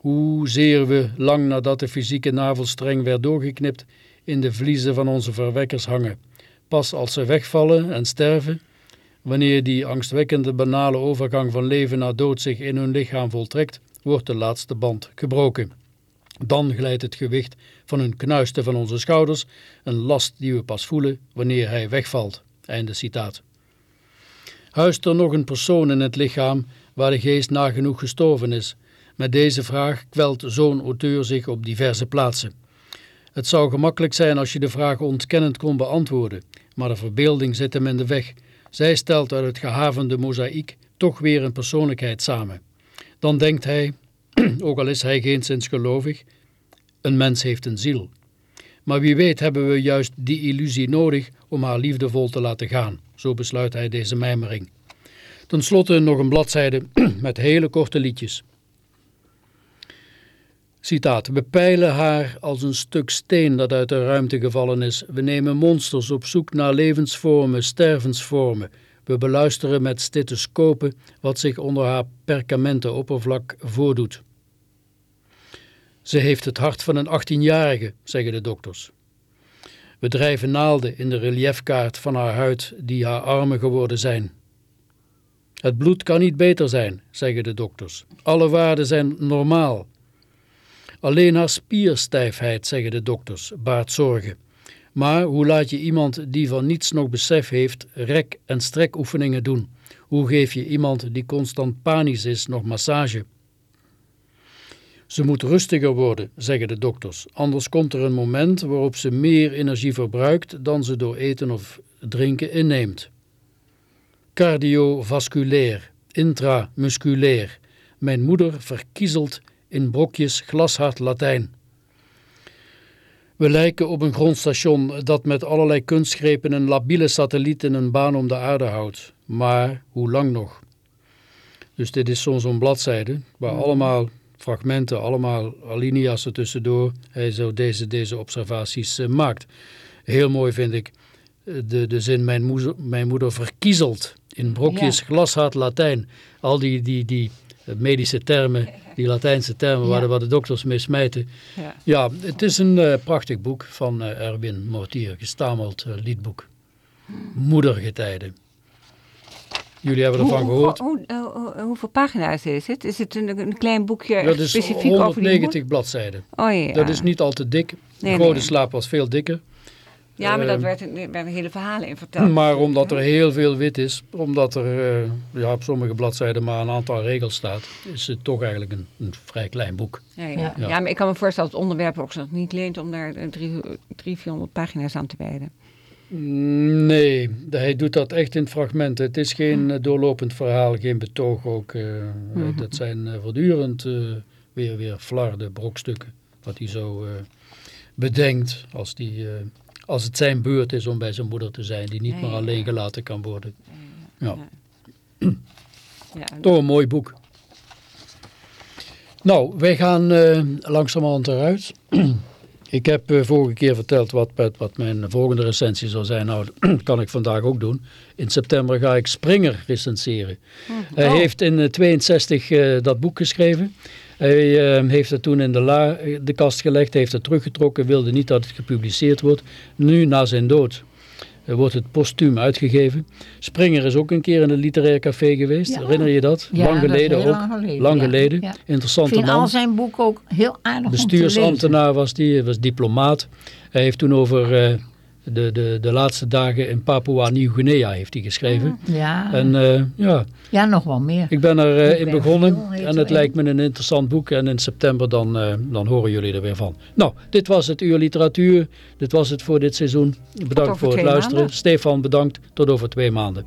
hoezeer we, lang nadat de fysieke navelstreng werd doorgeknipt, in de vliezen van onze verwekkers hangen. Pas als ze wegvallen en sterven, wanneer die angstwekkende banale overgang van leven naar dood zich in hun lichaam voltrekt, wordt de laatste band gebroken. Dan glijdt het gewicht van hun knuisten van onze schouders, een last die we pas voelen wanneer hij wegvalt. Einde citaat. Huist er nog een persoon in het lichaam waar de geest nagenoeg gestorven is? Met deze vraag kwelt zo'n auteur zich op diverse plaatsen. Het zou gemakkelijk zijn als je de vraag ontkennend kon beantwoorden, maar de verbeelding zit hem in de weg. Zij stelt uit het gehavende mozaïek toch weer een persoonlijkheid samen. Dan denkt hij, ook al is hij geen gelovig, een mens heeft een ziel. Maar wie weet hebben we juist die illusie nodig om haar liefdevol te laten gaan. Zo besluit hij deze mijmering. Ten slotte nog een bladzijde met hele korte liedjes. Citaat, we peilen haar als een stuk steen dat uit de ruimte gevallen is. We nemen monsters op zoek naar levensvormen, stervensvormen. We beluisteren met stethoscopen wat zich onder haar perkamenten oppervlak voordoet. Ze heeft het hart van een 18-jarige, zeggen de dokters. We drijven naalden in de reliefkaart van haar huid die haar armen geworden zijn. Het bloed kan niet beter zijn, zeggen de dokters. Alle waarden zijn normaal. Alleen haar spierstijfheid, zeggen de dokters, baart zorgen. Maar hoe laat je iemand die van niets nog besef heeft rek- en strekoefeningen doen? Hoe geef je iemand die constant panisch is nog massage? Ze moet rustiger worden, zeggen de dokters. Anders komt er een moment waarop ze meer energie verbruikt dan ze door eten of drinken inneemt. Cardiovasculair, intramusculair. Mijn moeder verkiezelt in brokjes glashard Latijn. We lijken op een grondstation dat met allerlei kunstgrepen een labiele satelliet in een baan om de aarde houdt. Maar hoe lang nog? Dus dit is zo'n bladzijde waar allemaal fragmenten, allemaal alinea's er tussendoor hij zo deze, deze observaties uh, maakt. Heel mooi vind ik uh, de, de zin mijn moeder, mijn moeder verkiezelt in brokjes ja. glashard Latijn. Al die, die, die medische termen, die Latijnse termen ja. waar, de, waar de dokters mee smijten. Ja, ja het is een uh, prachtig boek van uh, Erwin Mortier, gestameld liedboek. Moedergetijden. Jullie hebben ervan hoe, gehoord. Hoe, hoe, hoeveel pagina's is het? Is het een, een klein boekje dat is specifiek 190 over die bladzijden. Oh, ja. Dat is niet al te dik. Nee, de Rode nee. Slaap was veel dikker. Ja, maar dat Uh, werd, er werden hele verhalen in verteld. Maar omdat er heel veel wit is, omdat er uh, ja, op sommige bladzijden maar een aantal regels staat, is het toch eigenlijk een, een vrij klein boek. Ja, ja. Ja. maar ik kan me voorstellen dat het onderwerp ook nog niet leent om daar drie, drie 400 pagina's aan te wijden. Nee, hij doet dat echt in fragmenten. Het is geen uh, doorlopend verhaal, geen betoog ook. Uh, mm -hmm. Dat zijn uh, voortdurend weer, weer flarde brokstukken. Wat hij zo bedenkt als, die, als het zijn beurt is om bij zijn moeder te zijn. Die niet meer ja. alleen gelaten kan worden. Ja. Toch een mooi boek. Nou, wij gaan langzamerhand eruit. ik heb uh, vorige keer verteld wat, wat mijn volgende recensie zal zijn. Nou, dat kan ik vandaag ook doen. In september ga ik Springer recenseren. Hij Oh. heeft in uh, 62 uh, dat boek geschreven. Hij uh, heeft het toen in de, la, de kast gelegd, heeft het teruggetrokken, wilde niet dat het gepubliceerd wordt. Nu, na zijn dood, wordt het postuum uitgegeven. Springer is ook een keer in een literair café geweest, Ja. herinner je dat? Ja, lang geleden ook. lang geleden, Lang ja. geleden. Ja. Ik Interessante vind al man. zijn boeken ook heel aardig Bestuursambtenaar was die, hij was diplomaat. Hij heeft toen over uh, de, de, de laatste dagen in Papua Nieuw-Guinea heeft hij geschreven. lezen. Ja, En uh, ja, ja, nog wel meer. ik ben er uh, Ik in begonnen en het lijkt me een interessant boek. En in september dan, uh, dan horen jullie er weer van. Nou, dit was het Uur Literatuur. Dit was het voor dit seizoen. Bedankt voor het luisteren. maanden. Stefan, bedankt. Tot over twee maanden.